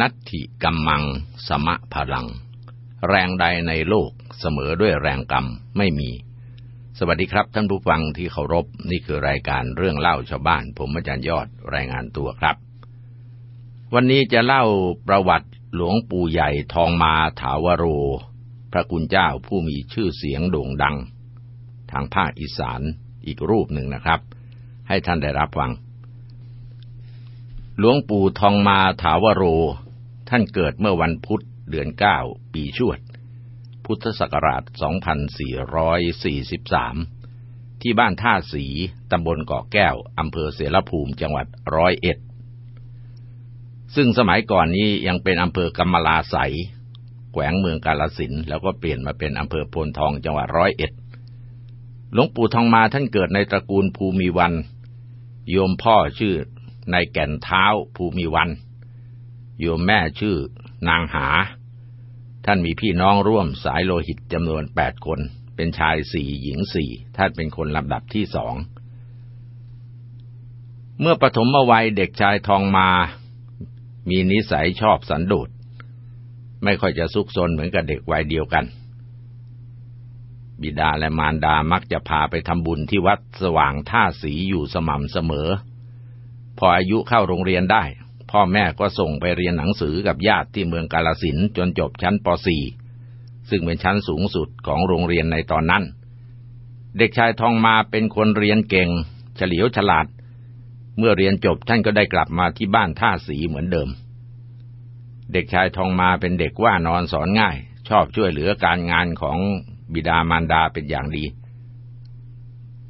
นัตถิกัมมัง สมะพลัง แรงใดในโลกเสมอด้วยแรงกรรมไม่มี สวัสดีครับท่านผู้ฟังที่เคารพนี่คือรายการเรื่องเล่าชาวบ้าน ผมอาจารย์ยอดรายงานตัวครับ วันนี้จะเล่าประวัติหลวงปู่ใหญ่ทองมาถาวโร พระคุณเจ้าผู้มีชื่อเสียงโด่งดัง ทางภาคอีสานอีกรูปหนึ่งนะครับ ให้ท่านได้รับฟังหลวงปู่ทองมาถาวโร ท่านเกิดเมื่อวันพุธเดือนเก้าปีชวด พุทธศักราช 2443 ที่บ้านท่าสี ตำบลเกาะแก้ว อำเภอเสรภูมิ จังหวัดร้อยเอ็ด ซึ่งสมัยก่อนนี้ยังเป็นอำเภอกำมะลาไสยแขวงเมืองกาลสินแล้วก็เปลี่ยนมาเป็นอำเภอโพนทองจังหวัดร้อยเอ็ด หลวงปู่ทองมาท่านเกิดในตระกูลภูมิวัน โยมพ่อชื่อนายแก่นเท้าภูมิวัน โยมแม่ชื่อนางหา ท่านมีพี่น้องร่วมสายโลหิตจำนวนแปดคน เป็นชายสี่หญิงสี่ท่านเป็นคนลำดับที่สอง เมื่อปฐมวัยเด็กชายทองมา มีนิสัยชอบสันโดษไม่ค่อยจะซุกซนเหมือนกับเด็กวัยเดียวกัน บิดาและมารดามักจะพาไปทำบุญที่วัดสว่างท่าสีอยู่สม่ำเสมอ พออายุเข้าโรงเรียนได้ พ่อแม่ก็ส่งไปเรียนหนังสือกับญาติที่เมืองกาลสินจนจบชั้นป .4 ซึ่งเป็นชั้นสูงสุดของโรงเรียนในตอนนั้น เด็กชายทองมาเป็นคนเรียนเก่ง เฉลียวฉลาด เมื่อเรียนจบท่านก็ได้กลับมาที่บ้านท่าสีเหมือนเดิม เด็กชายทองมาเป็นเด็กว่านอนสอนง่าย ชอบช่วยเหลือการงานของบิดามารดาเป็นอย่างดี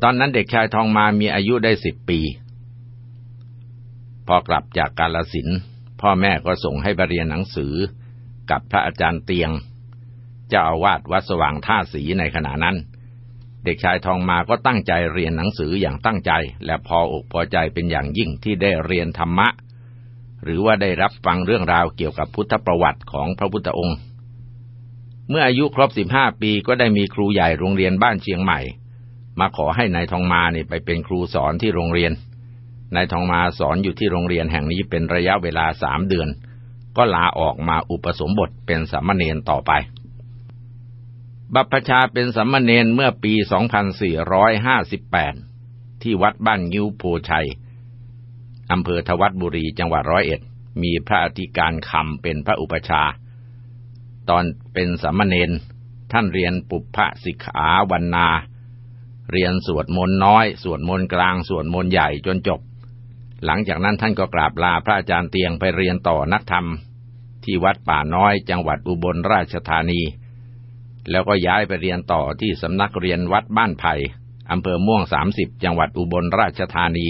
ตอนนั้นเด็กชายทองมามีอายุได้สิบปี พอกลับจากกาลสินพ่อแม่ก็ส่งให้ไปเรียนหนังสือกับพระอาจารย์เตียง เจ้าอาวาสวัดสว่างท่าสีในขณะนั้น เด็กชายทองมาก็ตั้งใจเรียนหนังสืออย่างตั้งใจ และพออกพอใจเป็นอย่างยิ่งที่ได้เรียนธรรมะ หรือว่าได้รับฟังเรื่องราวเกี่ยวกับพุทธประวัติของพระพุทธองค์ เมื่ออายุครบสิบห้าปีก็ได้มีครูใหญ่โรงเรียนบ้านเชียงใหม่ มาขอให้นายทองมาเนี่ยไปเป็นครูสอนที่โรงเรียน นายทองมาสอนอยู่ที่โรงเรียนแห่งนี้เป็นระยะเวลาสามเดือน ก็ลาออกมาอุปสมบทเป็นสามเณรต่อไป บัพพชาเป็นสามเณรเมื่อปี 2458 ที่วัดบ้านงิ้วโพชัยอำเภอทวัดบุรีจังหวัดร้อยเอ็ด มีพระอธิการคำเป็นพระอุปชา ตอนเป็นสามเณรท่านเรียนปุพพสิกขาวันนา เรียนสวดมนต์น้อย สวดมนต์กลาง สวดมนต์ใหญ่จนจบ หลังจากนั้นท่านก็กราบลาพระอาจารย์เตียงไปเรียนต่อนักธรรม ที่วัดป่าน้อยจังหวัดอุบลราชธานี แล้วก็ย้ายไปเรียนต่อที่สำนักเรียนวัดบ้านไผ่อำเภอม่วงสามสิบจังหวัดอุบลราชธานี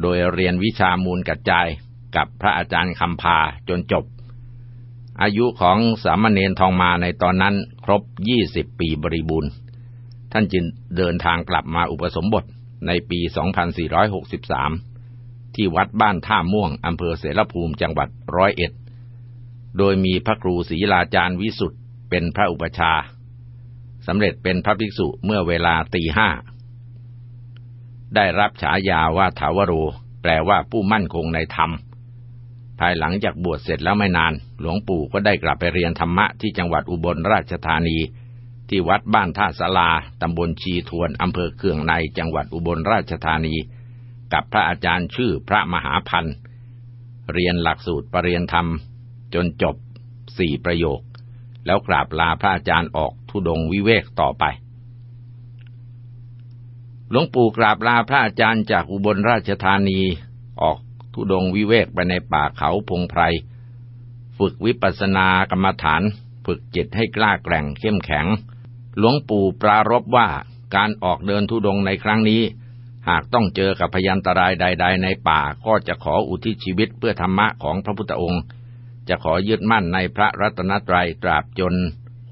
โดยเรียนวิชามูลกัจจายกับพระอาจารย์คำพาจนจบ อายุของสามเณรทองมาในตอนนั้นครบยี่สิบปีบริบูรณ์ ท่านจึงเดินทางกลับมาอุปสมบทในปี 2463 ที่วัดบ้านท่าม่วงอำเภอเสรภูมิจังหวัดร้อยเอ็ด โดยมีพระครูศรีลาจารย์วิสุทธ์เป็นพระอุปชาสำเร็จเป็นพระภิกษุเมื่อเวลาตีห้า ได้รับฉายาว่าถาวโร แปลว่าผู้มั่นคงในธรรม ภายหลังจากบวชเสร็จแล้วไม่นาน หลวงปู่ก็ได้กลับไปเรียนธรรมะที่จังหวัดอุบลราชธานี ที่วัดบ้านท่าสลา ตำบลชีทวน อำเภอเคืองใน จังหวัดอุบลราชธานี กับพระอาจารย์ชื่อพระมหาพันธ์เรียนหลักสูตรปรริยนธรรม จนจบสี่ประโยค แล้วกราบลาพระอาจารย์ออกทุดงวิเวกต่อไปหลวงปู่กราบลาพระอาจารย์จากอุบลราชธานีออกทุดงวิเวกไปในป่าเขาพงไพร ฝึกวิปัสสนากรรมฐาน ฝึกจิตให้กล้าแกร่งเข้มแข็ง หลวงปู่ปรารบว่าการออกเดินทุดงในครั้งนี้ หากต้องเจอกับพยันตรายใด ๆ ในป่าก็จะขออุทิศชีวิตเพื่อธรรมะของพระพุทธองค์ จะขอยึดมั่นในพระรัตนตรัยตราบจน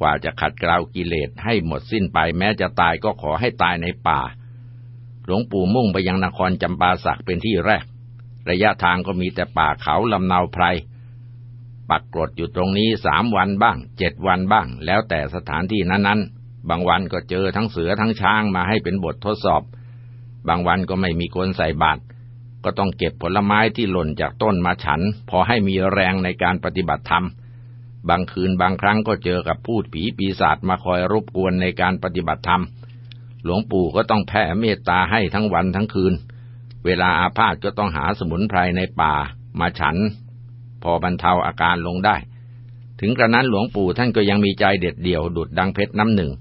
กว่าจะขัดเกลากิเลสให้หมดสิ้นไปแม้จะตายก็ขอให้ตายในป่า หลวงปู่มุ่งไปยังนครจำปาสักเป็นที่แรก ระยะทางก็มีแต่ป่าเขาลำเนาไพรปักกรดอยู่ตรงนี้สามวันบ้างเจ็ดวันบ้าง แล้วแต่สถานที่นั้นๆ บางวันก็เจอทั้งเสือทั้งช้างมาให้เป็นบททดสอบ บางวันก็ไม่มีคนใส่บาตรก็ต้องเก็บผลไม้ที่หล่นจากต้นมาฉัน พอให้มีแรงในการปฏิบัติธรรม บางคืนบางครั้งก็เจอกับพูดผีปีศาจมาคอยรบกวนในการปฏิบัติธรรม หลวงปู่ก็ต้องแผ่เมตตาให้ทั้งวันทั้งคืน เวลาอาพาธก็ต้องหาสมุนไพรในป่ามาฉัน พอบรรเทาอาการลงได้ ถึงกระนั้นหลวงปู่ท่านก็ยังมีใจเด็ดเดี่ยวดุดดังเพชรน้ำหนึ่ง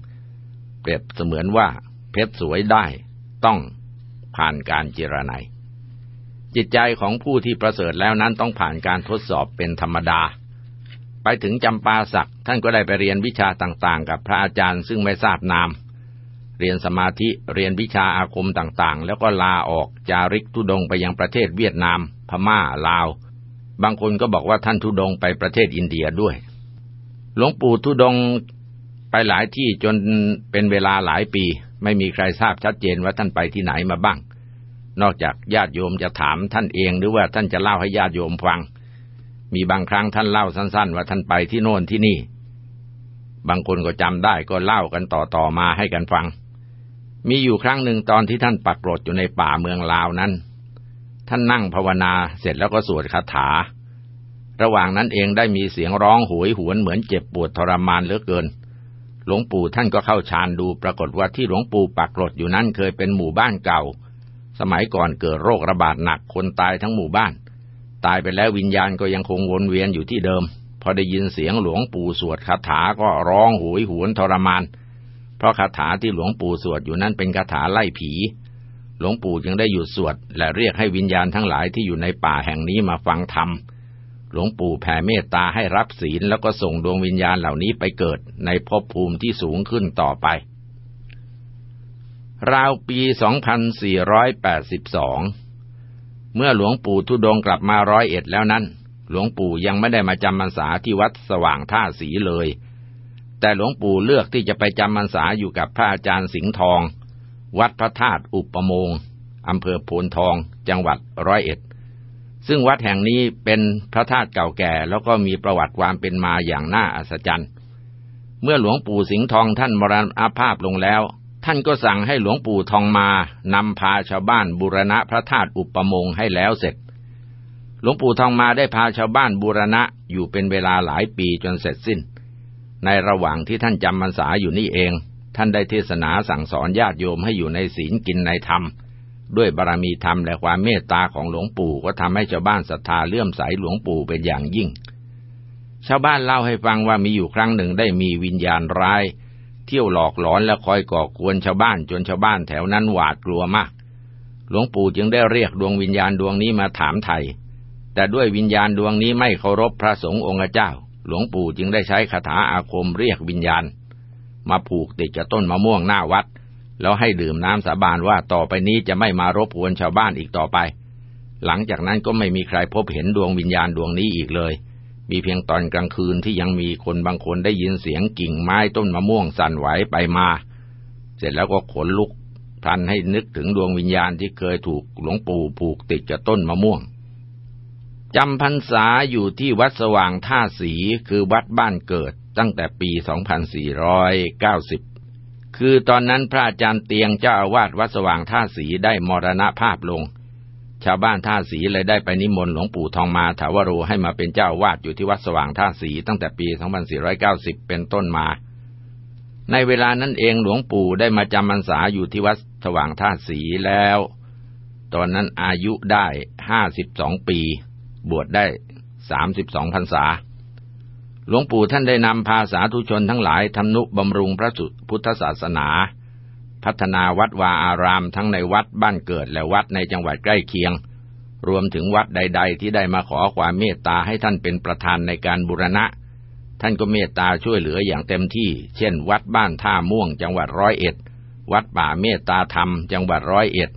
เปรียบเสมือนว่า เพชรสวยได้ ต้อง ผ่านการเจรไนจิตใจของผู้ที่ประเสริฐแล้วนั้นต้องผ่านการทดสอบเป็นธรรมดา ไปถึงจำปาสักท่านก็ได้ไปเรียนวิชาต่างๆ กับพระอาจารย์ซึ่งไม่ทราบนาม เรียนสมาธิเรียนวิชาอาคมต่างๆ แล้วก็ลาออกจาริกทุดงไปยังประเทศเวียดนาม พม่าลาว บางคนก็บอกว่าท่านทุดงไปประเทศอินเดียด้วย หลวงปู่ทุดงไปหลายที่จนเป็นเวลาหลายปี ไม่มีใครทราบชัดเจนว่าท่านไปที่ไหนมาบ้าง นอกจากญาติโยมจะถามท่านเองหรือว่าท่านจะเล่าให้ญาติโยมฟัง มีบางครั้งท่านเล่าสั้น ๆ ว่าท่านไปที่โน่นที่นี่ บางคนก็จำได้ก็เล่ากันต่อๆมาให้กันฟัง มีอยู่ครั้งหนึ่งตอนที่ท่านปักกรดอยู่ในป่าเมืองลาวนั้น ท่านนั่งภาวนาเสร็จแล้วก็สวดคาถา ระหว่างนั้นเองได้มีเสียงร้องหวยหวนเหมือนเจ็บปวดทรมานเหลือเกิน หลวงปู่ท่านก็เข้าฌานดูปรากฏว่าที่หลวงปู่ปักกรดอยู่นั้นเคยเป็นหมู่บ้านเก่า สมัยก่อนเกิดโรคระบาดหนักคนตายทั้งหมู่บ้าน ตายไปแล้ววิญญาณก็ยังคงวนเวียนอยู่ที่เดิม พอได้ยินเสียงหลวงปู่สวดคาถาก็ร้องหวยหวนทรมาน เพราะคาถาที่หลวงปู่สวดอยู่นั้นเป็นคาถาไล่ผี หลวงปู่จึงได้หยุดสวด และเรียกให้วิญญาณทั้งหลายที่อยู่ในป่าแห่งนี้มาฟังธรรม หลวงปู่แผ่เมตตาให้รับศีลแล้วก็ส่งดวงวิญญาณเหล่านี้ไปเกิดในภพภูมิที่สูงขึ้นต่อไป ราวปี 2482 เมื่อหลวงปู่ทุดงกลับมาร้อยเอ็ดแล้วนั้น หลวงปู่ยังไม่ได้มาจำพรรษาที่วัดสว่างท่าสีเลย แต่หลวงปู่เลือกที่จะไปจำพรรษาอยู่กับพระอาจารย์สิงห์ทอง วัดพระธาตุอุปโมงอำเภอโพนทอง จังหวัดร้อยเอ็ด ซึ่งวัดแห่งนี้เป็นพระธาตุเก่าแก่ แล้วก็มีประวัติความเป็นมาอย่างน่าอัศจรรย์ เมื่อหลวงปู่สิงห์ทองท่านมรณภาพลงแล้ว ท่านก็สั่งให้หลวงปู่ทองมานำพาชาวบ้านบูรณะพระธาตุอุปมงให้แล้วเสร็จ หลวงปู่ทองมาได้พาชาวบ้านบูรณะอยู่เป็นเวลาหลายปีจนเสร็จสิ้น ในระหว่างที่ท่านจำพรรษาอยู่นี่เอง ท่านได้เทศนาสั่งสอนญาติโยมให้อยู่ในศีลกินในธรรม ด้วยบารรมีธรรมและความเมตตาของหลวงปู่ก็ทำให้ชาวบ้านศรัทธาเลื่อมใสหลวงปู่เป็นอย่างยิ่ง ชาวบ้านเล่าให้ฟังว่ามีอยู่ครั้งหนึ่งได้มีวิญญาณร้าย เที่ยวหลอกหลอนและคอยก่อกวนชาวบ้านจนชาวบ้านแถวนั้นหวาดกลัวมาก หลวงปู่จึงได้เรียกดวงวิญญาณดวงนี้มาถามไทย แต่ด้วยวิญญาณดวงนี้ไม่เคารพพระสงฆ์องค์เจ้า หลวงปู่จึงได้ใช้คาถาอาคมเรียกวิญญาณ มาผูกติดกับต้นมะม่วงหน้าวัด แล้วให้ดื่มน้ำสาบานว่าต่อไปนี้จะไม่มารบกวนชาวบ้านอีกต่อไป หลังจากนั้นก็ไม่มีใครพบเห็นดวงวิญญาณดวงนี้อีกเลย มีเพียงตอนกลางคืนที่ยังมีคนบางคนได้ยินเสียงกิ่งไม้ต้นมะม่วงสั่นไหวไปมา เสร็จแล้วก็ขนลุกทันให้นึกถึงดวงวิญญาณที่เคยถูกหลวงปู่ผูกติดกับต้นมะม่วงจำพรรษาอยู่ที่วัดสว่างท่าสีคือวัดบ้านเกิดตั้งแต่ปี 2490 คือตอนนั้นพระอาจารย์เตียงเจ้าอาวาสวัดสว่างท่าสีได้มรณภาพลง ชาวบ้านท่าสีเลยได้ไปนิมนต์หลวงปู่ทองมาถาวโรให้มาเป็นเจ้าวาดอยู่ที่วัดสว่างท่าสีตั้งแต่ปี 2490 เป็นต้นมา ในเวลานั้นเองหลวงปู่ได้มาจำพรรษาอยู่ที่วัดสว่างท่าสีแล้ว ตอนนั้นอายุได้ 52 ปี บวชได้ 32พรรษา หลวงปู่ท่านได้นำพาสาธุชนทั้งหลายทำนุบำรุงพระสุพุทธศาสนา พัฒนาวัดวาอารามทั้งในวัดบ้านเกิดและวัดในจังหวัดใกล้เคียง รวมถึงวัดใด ๆ ที่ได้มาขอความเมตตาให้ท่านเป็นประธานในการบูรณะ ท่านก็เมตตาช่วยเหลืออย่างเต็มที่ เช่น วัดบ้านท่าม่วงจังหวัดร้อยเอ็ด วัดป่าเมตตาธรรม จังหวัดร้อยเอ็ด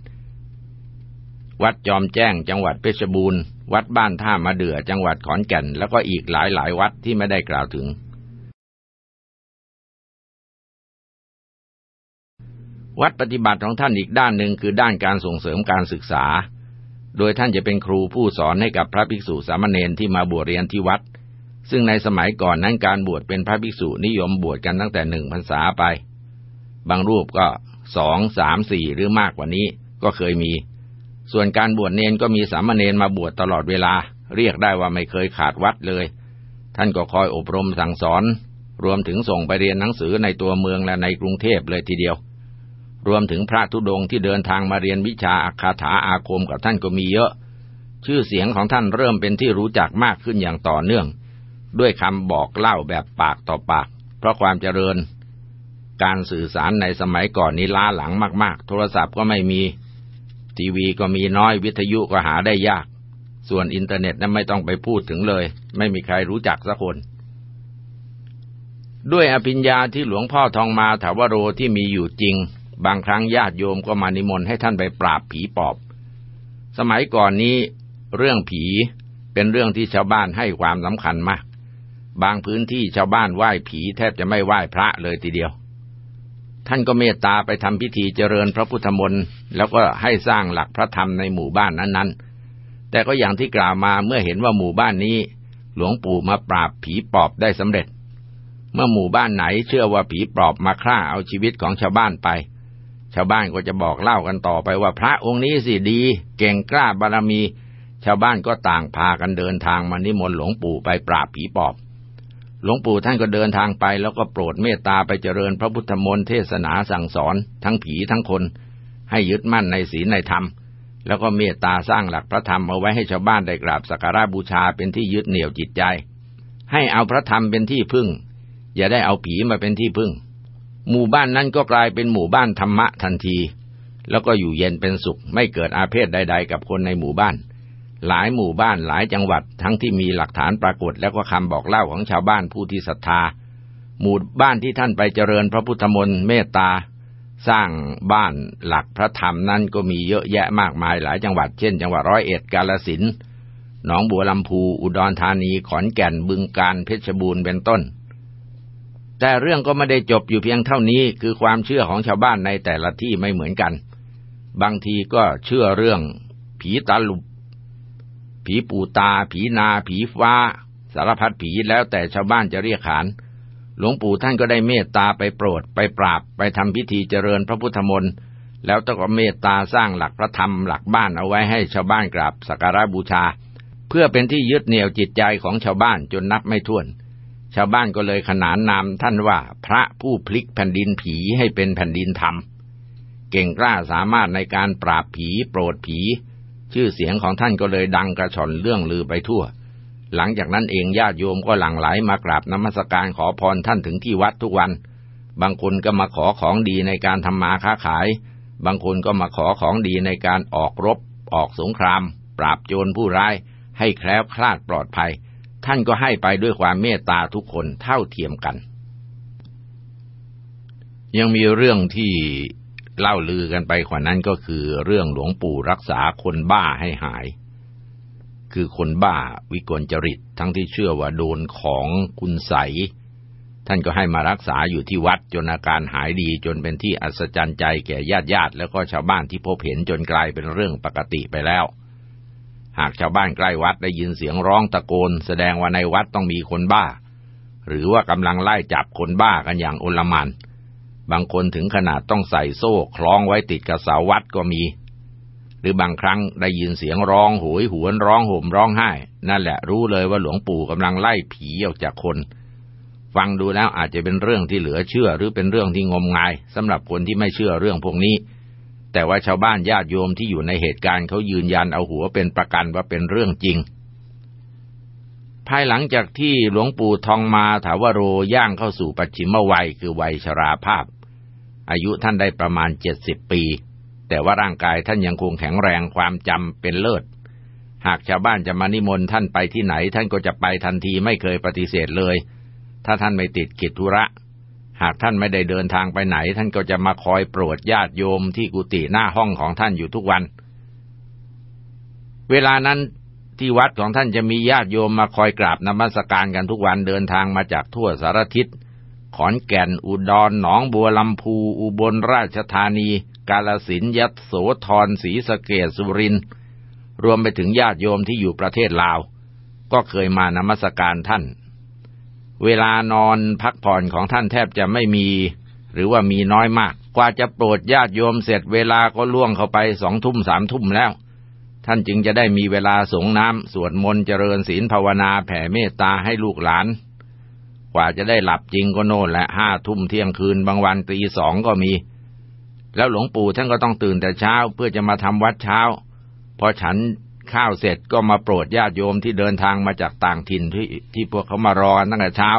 วัดจอมแจ้งจังหวัดเพชรบูรณ์ วัดบ้านท่ามาเดือจังหวัดขอนแก่น แล้วก็อีกหลายๆวัดที่ไม่ได้กล่าวถึง วัดปฏิบัติของท่านอีกด้านหนึ่งคือด้านการส่งเสริมการศึกษา โดยท่านจะเป็นครูผู้สอนให้กับพระภิกษุสามเณรที่มาบวชเรียนที่วัด ซึ่งในสมัยก่อนนั้นการบวชเป็นพระภิกษุนิยมบวชกันตั้งแต่หนึ่งพรรษาไป บางรูปก็สองสามสี่หรือมากกว่านี้ก็เคยมี ส่วนการบวชเนนก็มีสามเณรมาบวชตลอดเวลา เรียกได้ว่าไม่เคยขาดวัดเลย ท่านก็คอยอบรมสั่งสอน รวมถึงส่งไปเรียนหนังสือในตัวเมืองและในกรุงเทพเลยทีเดียว รวมถึงพระธุดงที่เดินทางมาเรียนวิชาอาคาถาอาคมกับท่านก็มีเยอะ ชื่อเสียงของท่านเริ่มเป็นที่รู้จักมากขึ้นอย่างต่อเนื่อง ด้วยคำบอกเล่าแบบปากต่อปาก เพราะความเจริญ การสื่อสารในสมัยก่อนนี้ล้าหลังมาก ๆ โทรศัพท์ก็ไม่มี ทีวีก็มีน้อยวิทยุก็หาได้ยาก ส่วนอินเทอร์เน็ตนั้นไม่ต้องไปพูดถึงเลย ไม่มีใครรู้จักสักคน ด้วยอภิญญาที่หลวงพ่อทองมาถาวโรที่มีอยู่จริง บางครั้งญาติโยมก็มานิมนต์ให้ท่านไปปราบผีปอบ สมัยก่อนนี้เรื่องผีเป็นเรื่องที่ชาวบ้านให้ความสำคัญมาก บางพื้นที่ชาวบ้านไหว้ผีแทบจะไม่ไหว้พระเลยทีเดียว ท่านก็เมตตาไปทำพิธีเจริญพระพุทธมนต์แล้วก็ให้สร้างหลักพระธรรมในหมู่บ้านนั้นๆ แต่ก็อย่างที่กล่าวมาเมื่อเห็นว่าหมู่บ้านนี้ หลวงปู่มาปราบผีปอบได้สำเร็จ เมื่อหมู่บ้านไหนเชื่อว่าผีปอบมาฆ่าเอาชีวิตของชาวบ้านไป ชาวบ้านก็จะบอกเล่ากันต่อไปว่าพระองค์นี้สิดี เก่งกล้าบารมี ชาวบ้านก็ต่างพากันเดินทางมานิมนต์หลวงปู่ไปปราบผีปอบ หลวงปู่ท่านก็เดินทางไปแล้วก็โปรดเมตตาไปเจริญพระพุทธมนต์เทศนาสั่งสอน ทั้งผีทั้งคน ให้ยึดมั่นในศีลในธรรม แล้วก็เมตตาสร้างหลักพระธรรมเอาไว้ให้ชาวบ้านได้กราบสักการะบูชาเป็นที่ยึดเหนี่ยวจิตใจ ให้เอาพระธรรมเป็นที่พึ่ง อย่าได้เอาผีมาเป็นที่พึ่ง หมู่บ้านนั้นก็กลายเป็นหมู่บ้านธรรมะทันที แล้วก็อยู่เย็นเป็นสุขไม่เกิดอาเพศใด ๆ กับคนในหมู่บ้าน หลายหมู่บ้านหลายจังหวัด ทั้งที่มีหลักฐานปรากฏแล้วก็คำบอกเล่าของชาวบ้านผู้ที่ศรัทธา หมู่บ้านที่ท่านไปเจริญพระพุทธมนต์เมตตา สร้างบ้านหลักพระธรรมนั้นก็มีเยอะแยะมากมายหลายจังหวัด เช่น จังหวัดร้อยเอ็ดกาลสินหนองบัวลำพูอุดรธานีขอนแก่นบึงกาฬเพชรบูรณ์เป็นต้น แต่เรื่องก็ไม่ได้จบอยู่เพียงเท่านี้คือความเชื่อของชาวบ้านในแต่ละที่ไม่เหมือนกัน บางทีก็เชื่อเรื่องผีตาลุบ ผีปูตา ผีนา ผีฟ้า สารพัดผีแล้วแต่ชาวบ้านจะเรียกขาน หลวงปู่ท่านก็ได้เมตตาไปโปรด ไปปราบ ไปทำพิธีเจริญพระพุทธมนต์ แล้วต้องเมตตาสร้างหลักพระธรรมหลักบ้านเอาไว้ให้ชาวบ้านกราบสักการะบูชา เพื่อเป็นที่ยึดเหนี่ยวจิตใจของชาวบ้านจนนับไม่ถ้วน ชาวบ้านก็เลยขนานนามท่านว่าพระผู้พลิกแผ่นดินผีให้เป็นแผ่นดินธรรม เก่งกล้าสามารถในการปราบผีโปรดผี ชื่อเสียงของท่านก็เลยดังกระชอนเรื่องลือไปทั่ว หลังจากนั้นเองญาติโยมก็หลั่งไหลมากราบนมัสการขอพรท่านถึงที่วัดทุกวัน บางคนก็มาขอของดีในการทำมาค้าขาย บางคนก็มาขอของดีในการออกรบ ออกสงคราม ปราบโจรผู้ร้าย ให้แคล้วคลาดปลอดภัย ท่านก็ให้ไปด้วยความเมตตาทุกคนเท่าเทียมกัน ยังมีเรื่องที่ เล่าลือกันไปกว่านั้นก็คือเรื่องหลวงปู่รักษาคนบ้าให้หาย คือคนบ้าวิกลจริตทั้งที่เชื่อว่าโดนของคุณใส ท่านก็ให้มารักษาอยู่ที่วัดจนอาการหายดีจนเป็นที่อัศจรรย์ใจแก่ญาติญาติแล้วก็ชาวบ้านที่พบเห็นจนกลายเป็นเรื่องปกติไปแล้ว หากชาวบ้านใกล้วัดได้ยินเสียงร้องตะโกน แสดงว่าในวัดต้องมีคนบ้า หรือว่ากำลังไล่จับคนบ้ากันอย่างอลหมาน บางคนถึงขนาดต้องใส่โซ่คล้องไว้ติดกับเสาวัดก็มี หรือบางครั้งได้ยินเสียงร้องโหยหวนร้องห่มร้องไห้ นั่นแหละรู้เลยว่าหลวงปู่กำลังไล่ผีออกจากคน ฟังดูแล้วอาจจะเป็นเรื่องที่เหลือเชื่อหรือเป็นเรื่องที่งมงายสำหรับคนที่ไม่เชื่อเรื่องพวกนี้ แต่ว่าชาวบ้านญาติโยมที่อยู่ในเหตุการณ์เขายืนยันเอาหัวเป็นประกันว่าเป็นเรื่องจริงภายหลังจากที่หลวงปู่ทองมาถาวโรย่างเข้าสู่ปัจฉิมวัยคือวัยชราภาพ อายุท่านได้ประมาณเจ็ดสิบปี แต่ว่าร่างกายท่านยังคงแข็งแรงความจำเป็นเลิศ หากชาวบ้านจะมานิมนต์ท่านไปที่ไหน ท่านก็จะไปทันทีไม่เคยปฏิเสธเลย ถ้าท่านไม่ติดกิจธุระ หากท่านไม่ได้เดินทางไปไหน ท่านก็จะมาคอยโปรดญาติโยมที่กุฏิหน้าห้องของท่านอยู่ทุกวัน เวลานั้นที่วัดของท่านจะมีญาติโยมมาคอยกราบนมัสการกันทุกวันเดินทางมาจากทั่วสารทิศ ขอนแก่นอุดรหนองบัวลำพูอุบลราชธานี กาลสินยัตโสธรศรีสะเกดสุรินรวมไปถึงญาติโยมที่อยู่ประเทศลาว ก็เคยมานมัสการท่าน เวลานอนพักผ่อนของท่านแทบจะไม่มี หรือว่ามีน้อยมาก กว่าจะโปรดญาติโยมเสร็จเวลาก็ล่วงเข้าไปสองทุ่มสามทุ่มแล้วท่านจึงจะได้มีเวลาสงน้ำสวดมนต์เจริญศีลภาวนาแผ่เมตตาให้ลูกหลาน กว่าจะได้หลับจริงก็โน่นแหละห้าทุ่มเที่ยงคืนบางวันตีสองก็มี แล้วหลวงปู่ท่านก็ต้องตื่นแต่เช้าเพื่อจะมาทำวัดเช้า พอฉันข้าวเสร็จก็มาโปรดญาติโยมที่เดินทางมาจากต่างถิ่นที่ที่พวกเขามารอตั้งแต่เช้า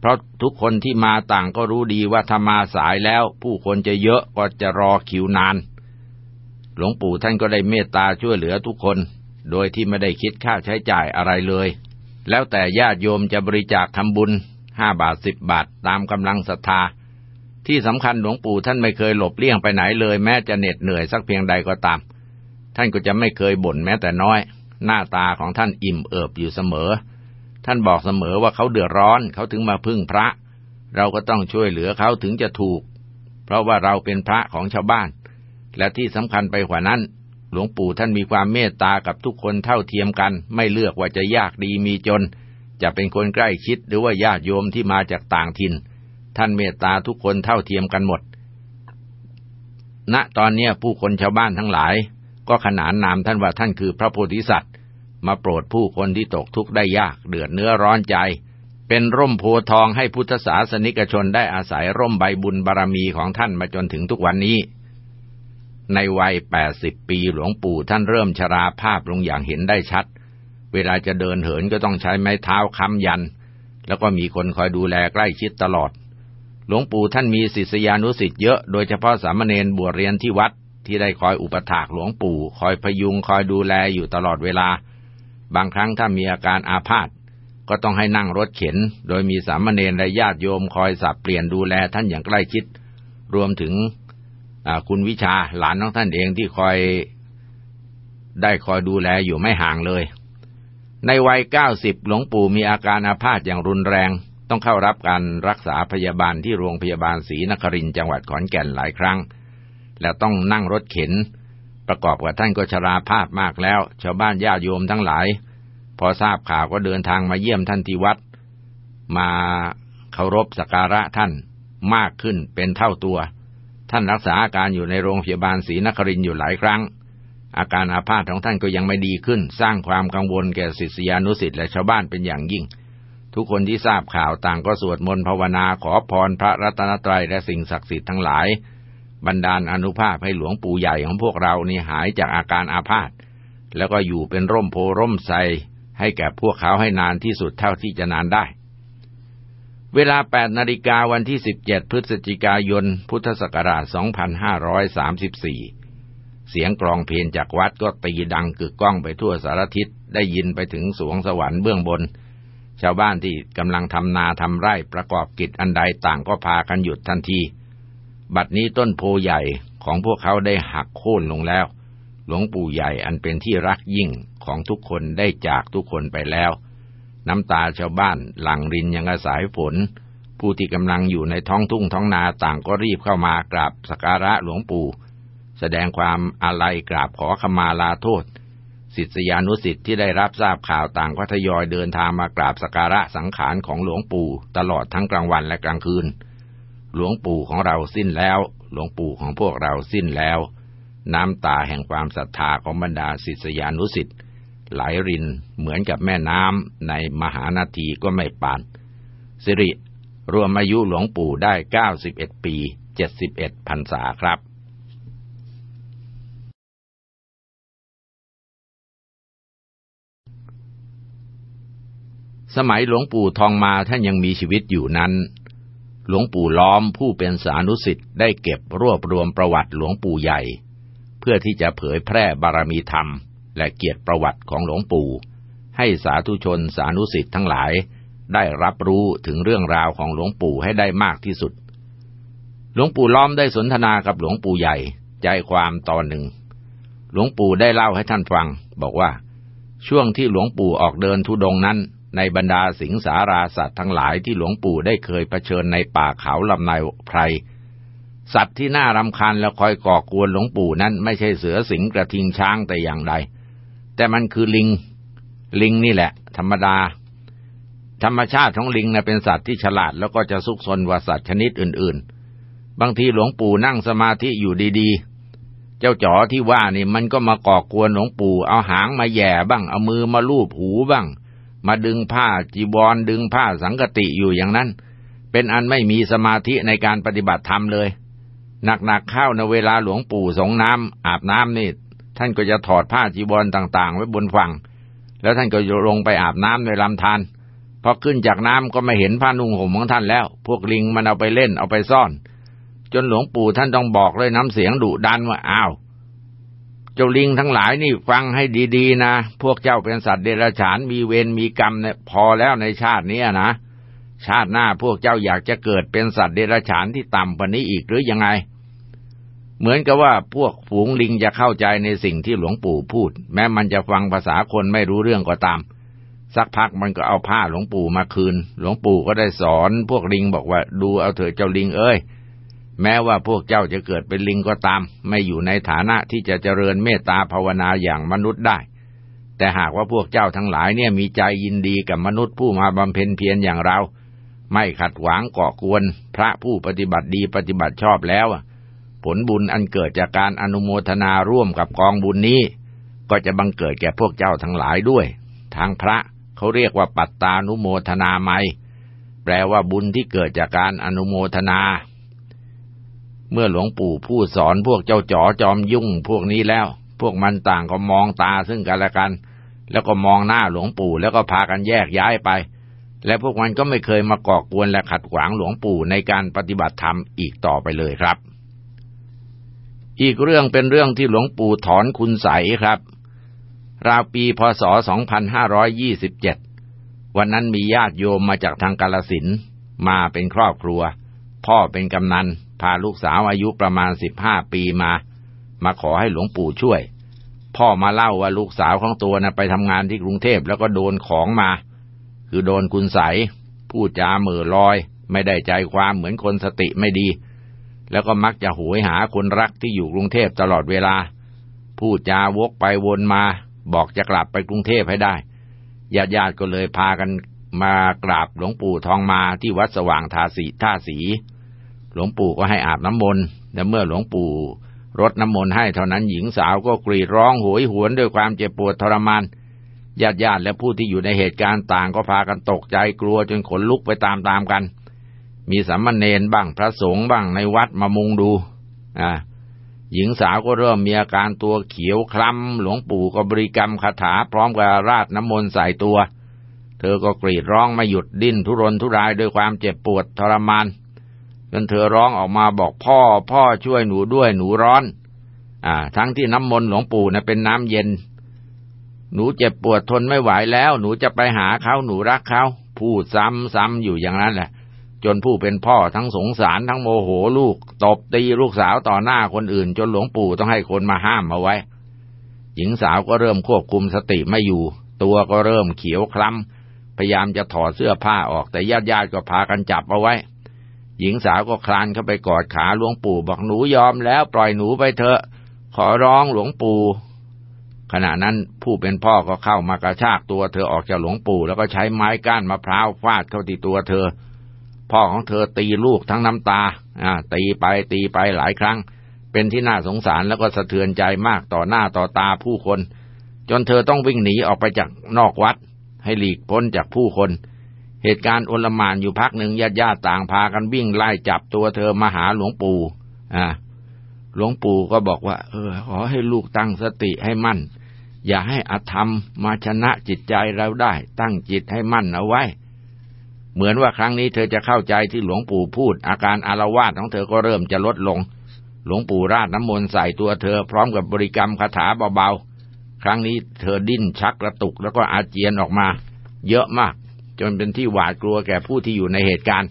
เพราะทุกคนที่มาต่างก็รู้ดีว่าถ้ามาสายแล้ว ผู้คนจะเยอะก็จะรอคิวนาน หลวงปู่ท่านก็ได้เมตตาช่วยเหลือทุกคน โดยที่ไม่ได้คิดค่าใช้จ่ายอะไรเลย แล้วแต่ญาติโยมจะบริจาคทำบุญห้าบาทสิบบาทตามกำลังศรัทธา ที่สำคัญหลวงปู่ท่านไม่เคยหลบเลี่ยงไปไหนเลยแม้จะเหน็ดเหนื่อยสักเพียงใดก็ตาม ท่านก็จะไม่เคยบ่นแม้แต่น้อย หน้าตาของท่านอิ่มเอิบอยู่เสมอ ท่านบอกเสมอว่าเขาเดือดร้อนเขาถึงมาพึ่งพระ เราก็ต้องช่วยเหลือเขาถึงจะถูก เพราะว่าเราเป็นพระของชาวบ้าน และที่สำคัญไปกว่านั้น ลวงปู่ท่านมีความเมตตากับทุกคนเท่าเทียมกัน ไม่เลือกว่าจะยากดีมีจน จะเป็นคนใกล้ชิดหรือว่าญาติโยมที่มาจากต่างถิ่น ท่านเมตตาทุกคนเท่าเทียมกันหมดณตอนนี้ผู้คนชาวบ้านทั้งหลาย ก็ขนานนามท่านว่าท่านคือพระโพธิสัตว์ มาโปรดผู้คนที่ตกทุกข์ได้ยากเดือดเนื้อร้อนใจ เป็นร่มโพทองให้พุทธศาสนิกชนได้อาศัยร่มใบบุญบารรมีของท่านมาจนถึงทุกวันนี้ ในวัยแปดสิบปีหลวงปู่ท่านเริ่มชราภาพลงอย่างเห็นได้ชัด เวลาจะเดินเหินก็ต้องใช้ไม้เท้าค้ำยัน แล้วก็มีคนคอยดูแลใกล้ชิดตลอด หลวงปู่ท่านมีศิษยานุศิษย์เยอะโดยเฉพาะสามเณรบวชเรียนที่วัดที่ได้คอยอุปถากหลวงปู่ คอยพยุงคอยดูแลอยู่ตลอดเวลา บางครั้งถ้ามีอาการอาพาธก็ต้องให้นั่งรถเข็น โดยมีสามเณรและญาติโยมคอยสับเปลี่ยนดูแลท่านอย่างใกล้ชิด รวมถึง คุณวิชาหลานของท่านเองที่คอยได้คอยดูแลอยู่ไม่ห่างเลย ในวัยเก้าสิบหลวงปู่มีอาการอาพาธอย่างรุนแรง ต้องเข้ารับการรักษาพยาบาลที่โรงพยาบาลศรีนครินจังหวัดขอนแก่นหลายครั้ง และต้องนั่งรถเข็น ประกอบกับท่านก็ชราภาพมากแล้ว ชาวบ้านญาติโยมทั้งหลาย พอทราบข่าวก็เดินทางมาเยี่ยมท่านที่วัด มาเคารพสักการะท่านมากขึ้นเป็นเท่าตัว ท่านรักษาอาการอยู่ในโรงพยาบาลศรีนครินอยู่หลายครั้ง อาการอาภาษของท่านก็ยังไม่ดีขึ้น สร้างความกังวลแก่ศิษยานุศิษย์และชาวบ้านเป็นอย่างยิ่ง ทุกคนที่ทราบข่าวต่างก็สวดมนต์ภาวนาขอพรพระรัตนตรัยและสิ่งศักดิ์สิทธิ์ทั้งหลาย บรรดาลอนุภาพให้หลวงปู่ใหญ่ของพวกเรานี่หายจากอาการอาพาธแล้วก็อยู่เป็นร่มโพร่มไทรให้แก่พวกเขาให้นานที่สุดเท่าที่จะนานได้ เวลา 8 นาฬิกาวันที่ 17 พฤศจิกายน พุทธศักราช 2534 เสียงกลองเพลงจากวัดก็ตีดังกึกก้องไปทั่วสารทิศ ได้ยินไปถึงสวงสวรรค์เบื้องบน ชาวบ้านที่กำลังทำนาทำไร่ประกอบกิจอันใดต่างก็พากันหยุดทันที บัดนี้ต้นโพใหญ่ของพวกเขาได้หักโค่นลงแล้ว หลวงปู่ใหญ่อันเป็นที่รักยิ่งของทุกคนได้จากทุกคนไปแล้ว น้ำตาชาวบ้านหลั่งรินยังอาศัยฝน ผู้ที่กำลังอยู่ในท้องทุ่งท้องนาต่างก็รีบเข้ามากราบสการะหลวงปู่ แสดงความอาลัยกราบขอขมาลาโทษศิษยานุสิทธิ์ที่ได้รับทราบข่าวต่างก็ทยอยเดินทางมากราบสการะสังขารของหลวงปู่ตลอดทั้งกลางวันและกลางคืน หลวงปู่ของเราสิ้นแล้ว หลวงปู่ของพวกเราสิ้นแล้ว น้ำตาแห่งความศรัทธาของบรรดาศิษยานุสิ์ ไหลรินเหมือนกับแม่น้ำในมหานาทีก็ไม่ปาน สิริ รวมอายุหลวงปู่ได้เก้าสิบเอ็ดปีเจ็ดสิบเอ็ดพรรษาครับ สมัยหลวงปู่ทองมาท่านยังมีชีวิตอยู่นั้น หลวงปู่ล้อมผู้เป็นสานุสิทธิ์ได้เก็บรวบรวมประวัติหลวงปู่ใหญ่ เพื่อที่จะเผยแพร่บารมีธรรม และเกียรติประวัติของหลวงปู่ ให้สาธุชนสานุสิทธิ์ทั้งหลาย ได้รับรู้ถึงเรื่องราวของหลวงปู่ให้ได้มากที่สุด หลวงปู่ล้อมได้สนทนากับหลวงปู่ใหญ่ใจความตอนหนึ่ง หลวงปู่ได้เล่าให้ท่านฟัง บอกว่า ช่วงที่หลวงปู่ออกเดินทุดงนั้น ในบรรดาสิงสาราสัตว์ทั้งหลายที่หลวงปู่ได้เคยเผชิญในป่าเขาลำนายไพรสัตว์ที่น่ารำคาญและคอยก่อกวนหลวงปู่นั้นไม่ใช่เสือสิงกระทิงช้างแต่อย่างใด แต่มันคือลิง ลิงนี่แหละ ธรรมดา ธรรมชาติของลิงนะเป็นสัตว์ที่ฉลาดแล้วก็จะซุกซนกว่าสัตว์ชนิดอื่น ๆ บางทีหลวงปู่นั่งสมาธิอยู่ดีๆ เจ้าจ๋อที่ว่านี่มันก็มาก่อกวนหลวงปู่ เอาหางมาแย่บ้าง เอามือมาลูบหูบ้าง มาดึงผ้าจีวรดึงผ้าสังกติอยู่อย่างนั้น เป็นอันไม่มีสมาธิในการปฏิบัติธรรมเลยหนักๆเข้าในเวลาหลวงปู่สงน้ำอาบน้ำนี่ ท่านก็จะถอดผ้าจีวรต่างๆ ไว้บนฝั่ง แล้วท่านก็ลงไปอาบน้ำในลำธารพอขึ้นจากน้ำก็ไม่เห็นผ้านุ่งห่มของท่านแล้ว พวกลิงมันเอาไปเล่นเอาไปซ่อน จนหลวงปู่ท่านต้องบอกเลยน้ำเสียงดุดันว่าอ้าวเจ้าลิงทั้งหลายนี่ฟังให้ดีๆนะ พวกเจ้าเป็นสัตว์เดรัจฉานมีเวรมีกรรมเนี่ยพอแล้วในชาตินี้นะชาติหน้าพวกเจ้าอยากจะเกิดเป็นสัตว์เดรัจฉานที่ต่ำกว่านี้อีกหรือยังไง เหมือนกับว่าพวกฝูงลิงจะเข้าใจในสิ่งที่หลวงปู่พูด แม้มันจะฟังภาษาคนไม่รู้เรื่องก็ตาม สักพักมันก็เอาผ้าหลวงปู่มาคืน หลวงปู่ก็ได้สอนพวกลิงบอกว่าดูเอาเถอะเจ้าลิงเอ้ยแม้ว่าพวกเจ้าจะเกิดเป็นลิงก็ตาม ไม่อยู่ในฐานะที่จะเจริญเมตตาภาวนาอย่างมนุษย์ได้ แต่หากว่าพวกเจ้าทั้งหลายเนี่ยมีใจยินดีกับมนุษย์ผู้มาบำเพ็ญเพียรอย่างเรา ไม่ขัดขวางเกาะกวน พระผู้ปฏิบัติดีปฏิบัติชอบแล้ว ผลบุญอันเกิดจากการอนุโมทนาร่วมกับกองบุญนี้ ก็จะบังเกิดแก่พวกเจ้าทั้งหลายด้วย ทางพระเขาเรียกว่าปัตตานุโมทนาไมแปลว่าบุญที่เกิดจากการอนุโมทนา เมื่อหลวงปู่ผู้สอนพวกเจ้าจ๋อจอมยุ่งพวกนี้แล้ว พวกมันต่างก็มองตาซึ่งกันและกัน แล้วก็มองหน้าหลวงปู่แล้วก็พากันแยกย้ายไป และพวกมันก็ไม่เคยมาก่อกวนและขัดขวางหลวงปู่ในการปฏิบัติธรรมอีกต่อไปเลยครับ อีกเรื่องเป็นเรื่องที่หลวงปู่ถอนคุณใสครับ ราวปีพศ 2527 วันนั้นมีญาติโยมมาจากทางกาลสินมาเป็นครอบครัว พ่อเป็นกำนัน พาลูกสาวอายุประมาณสิบห้าปีมา มาขอให้หลวงปู่ช่วย พ่อมาเล่าว่าลูกสาวของตัวนะ่ะไปทำงานที่กรุงเทพแล้วก็โดนของมา คือโดนคุณใสพูดจาเหม่อลอย ไม่ได้ใจความเหมือนคนสติไม่ดี แล้วก็มักจะหวยหาคนรักที่อยู่กรุงเทพตลอดเวลา พูดจาวกไปวนมา บอกจะกลับไปกรุงเทพให้ได้ญาติญาติก็เลยพากันมากราบหลวงปู่ทองมาที่วัดสว่างทาสีท่าสี หลวงปู่ก็ให้อาบน้ำมนต์และเมื่อหลวงปู่รดน้ำมนต์ให้เท่านั้นหญิงสาวก็กรีดร้องโหยหวนด้วยความเจ็บปวดทรมานญาติญาติและผู้ที่อยู่ในเหตุการณ์ต่างก็พากันตกใจกลัวจนขนลุกไปตามๆกัน มีสามเณรบ้างพระสงฆ์บ้างในวัดมามุงดูอ่าหญิงสาวก็เริ่มมีอาการตัวเขียวคล้ำ หลวงปู่ก็บริกรรมคาถาพร้อมกับราดน้ำมนต์ใส่ตัว เธอก็กรีดร้องไม่หยุดดิ้นทุรนทุรายด้วยความเจ็บปวดทรมานจนเธอร้องออกมาบอกพ่อพ่อช่วยหนูด้วยหนูร้อน อ่า ทั้งที่น้ำมนต์หลวงปู่นะเป็นน้ำเย็น หนูเจ็บปวดทนไม่ไหวแล้ว หนูจะไปหาเขาหนูรักเขาพูดซ้ำๆอยู่อย่างนั้นแหละ จนผู้เป็นพ่อทั้งสงสารทั้งโมโหลูก ตบตีลูกสาวต่อหน้าคนอื่น จนหลวงปู่ต้องให้คนมาห้ามเอาไว้ หญิงสาวก็เริ่มควบคุมสติไม่อยู่ ตัวก็เริ่มเขียวคล้ำพยายามจะถอดเสื้อผ้าออกแต่ญาติญาติก็พากันจับเอาไว้ หญิงสาวก็คลานเข้าไปกอดขาหลวงปู่บอกหนูยอมแล้วปล่อยหนูไปเถอะ ขอร้องหลวงปู่ขณะนั้นผู้เป็นพ่อก็เข้ามากระชากตัวเธอออกจากหลวงปู่แล้วก็ใช้ไม้ก้านมะพร้าวฟาดเข้าที่ตัวเธอ พ่อของเธอตีลูกทั้งน้ำตาอตีไปตีไปหลายครั้ง เป็นที่น่าสงสารแล้วก็สะเทือนใจมากต่อหน้าต่อตาผู้คน จนเธอต้องวิ่งหนีออกไปจากนอกวัด ให้หลีกพ้นจากผู้คน เหตุการณ์อนลมานอยู่พักหนึ่งญาติญาติต่างพากันวิ่งไล่จับตัวเธอมาหาหลวงปู่อ่าหลวงปู่ก็บอกว่า เออ ขอให้ลูกตั้งสติให้มั่น อย่าให้อธรรมมาชนะจิตใจเราได้ ตั้งจิตให้มั่นเอาไว้ เหมือนว่าครั้งนี้เธอจะเข้าใจที่หลวงปู่พูด อาการอารวาสของเธอก็เริ่มจะลดลง หลวงปู่ราดน้ำมนต์ใส่ตัวเธอพร้อมกับบริกรรมคาถาเบาๆ ครั้งนี้เธอดิ้นชักกระตุกแล้วก็อาเจียนออกมา เยอะมาก จนเป็นที่หวาดกลัวแก่ผู้ที่อยู่ในเหตุการณ์